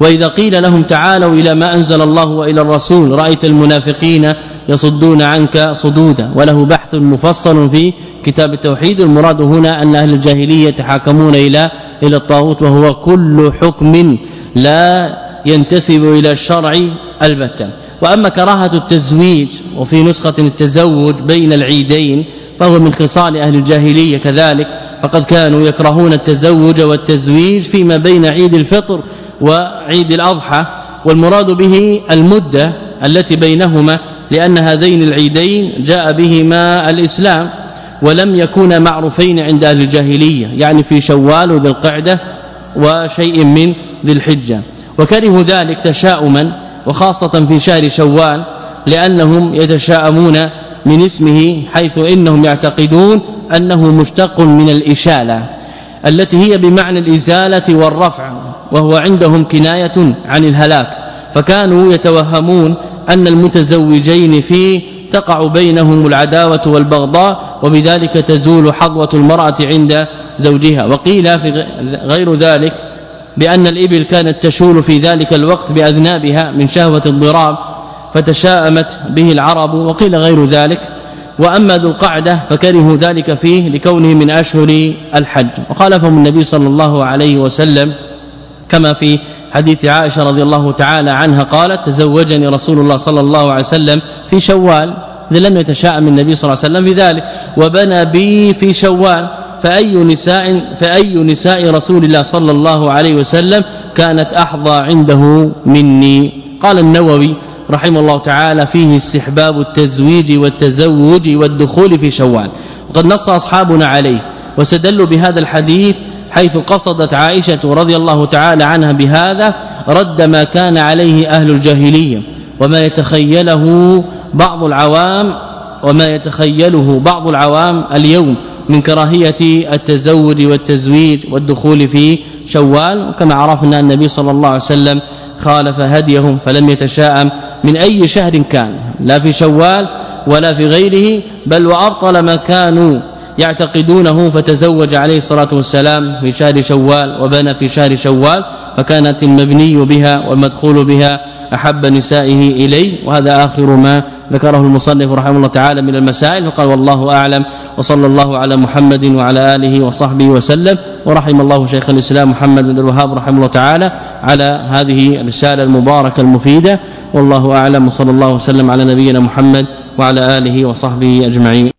وإذا قيل لهم تعالوا إلى ما أنزل الله وإلى الرسول رأيت المنافقين يصدون عنك صدودا وله بحث مفصل في كتاب التوحيد. المراد هنا أن أهل الجاهلية يتحاكمون إلى إلى الطاغوت وهو كل حكم لا ينتسب إلى الشرع البتة. وأما كراهة التزويج وفي نسخة التزوج بين العيدين فهو من خصال أهل الجاهلية كذلك فقد كانوا يكرهون التزوج والتزويج فيما بين عيد الفطر وعيد الأضحى. والمراد به المدة التي بينهما لأن هذين العيدين جاء بهما الإسلام ولم يكونا معروفين عند أهل الجاهلية يعني في شوال وذي القعدة وشيء من ذي الحجة. وكرهوا ذلك تشاؤما وخاصة في شهر شوال لأنهم يتشاءمون من اسمه حيث إنهم يعتقدون أنه مشتق من الإشالة التي هي بمعنى الإزالة والرفع وهو عندهم كناية عن الهلاك. فكانوا يتوهمون أن المتزوجين فيه تقع بينهم العداوة والبغضاء وبذلك تزول حظوة المرأة عند زوجها. وقيل في غير ذلك بأن الإبل كانت تشول في ذلك الوقت بأذنابها من شهوة الضراب فتشاءمت به العرب وقيل غير ذلك. وأما ذو القعدة فكرهوا ذلك فيه لكونه من أشهر الحج. وخالفهم النبي صلى الله عليه وسلم كما في حديث عائشة رضي الله تعالى عنها قالت تزوجني رسول الله صلى الله عليه وسلم في شوال. إذا لم يتشاءم النبي صلى الله عليه وسلم بذلك. وبنى بي في شوال فأي نساء فأي نساء رسول الله صلى الله عليه وسلم كانت أحظى عنده مني. قال النووي رحمه الله تعالى فيه استحباب التزويج والتزوج والدخول في شوال. وقد نص أصحابنا عليه واستدلوا بهذا الحديث حيث قصدت عائشة رضي الله تعالى عنها بهذا رد ما كان عليه أهل الجاهلية وما يتخيله بعض العوام وما يتخيله بعض العوام اليوم من كراهية التزوج والتزويج والدخول في شوال وكما عرفنا النبي صلى الله عليه وسلم خالف هديهم فلم يتشاءم من أي شهر كان لا في شوال ولا في غيره بل وأبطل ما كانوا يعتقدونه فتزوج عليه الصلاة والسلام في شهر شوال وبنى في شهر شوال فكانت المبني بها والمدخول بها أحب نسائه إليه وهذا آخر ما ذكره المصنف رحمه الله تعالى من المسائل وقال والله أعلم وصلى الله على محمد وعلى آله وصحبه وسلم ورحم الله شيخ الإسلام محمد بن الوهاب رحمه الله تعالى على هذه الرسالة المباركة المفيدة والله أعلم وصلى الله وسلم على نبينا محمد وعلى آله وصحبه أجمعين.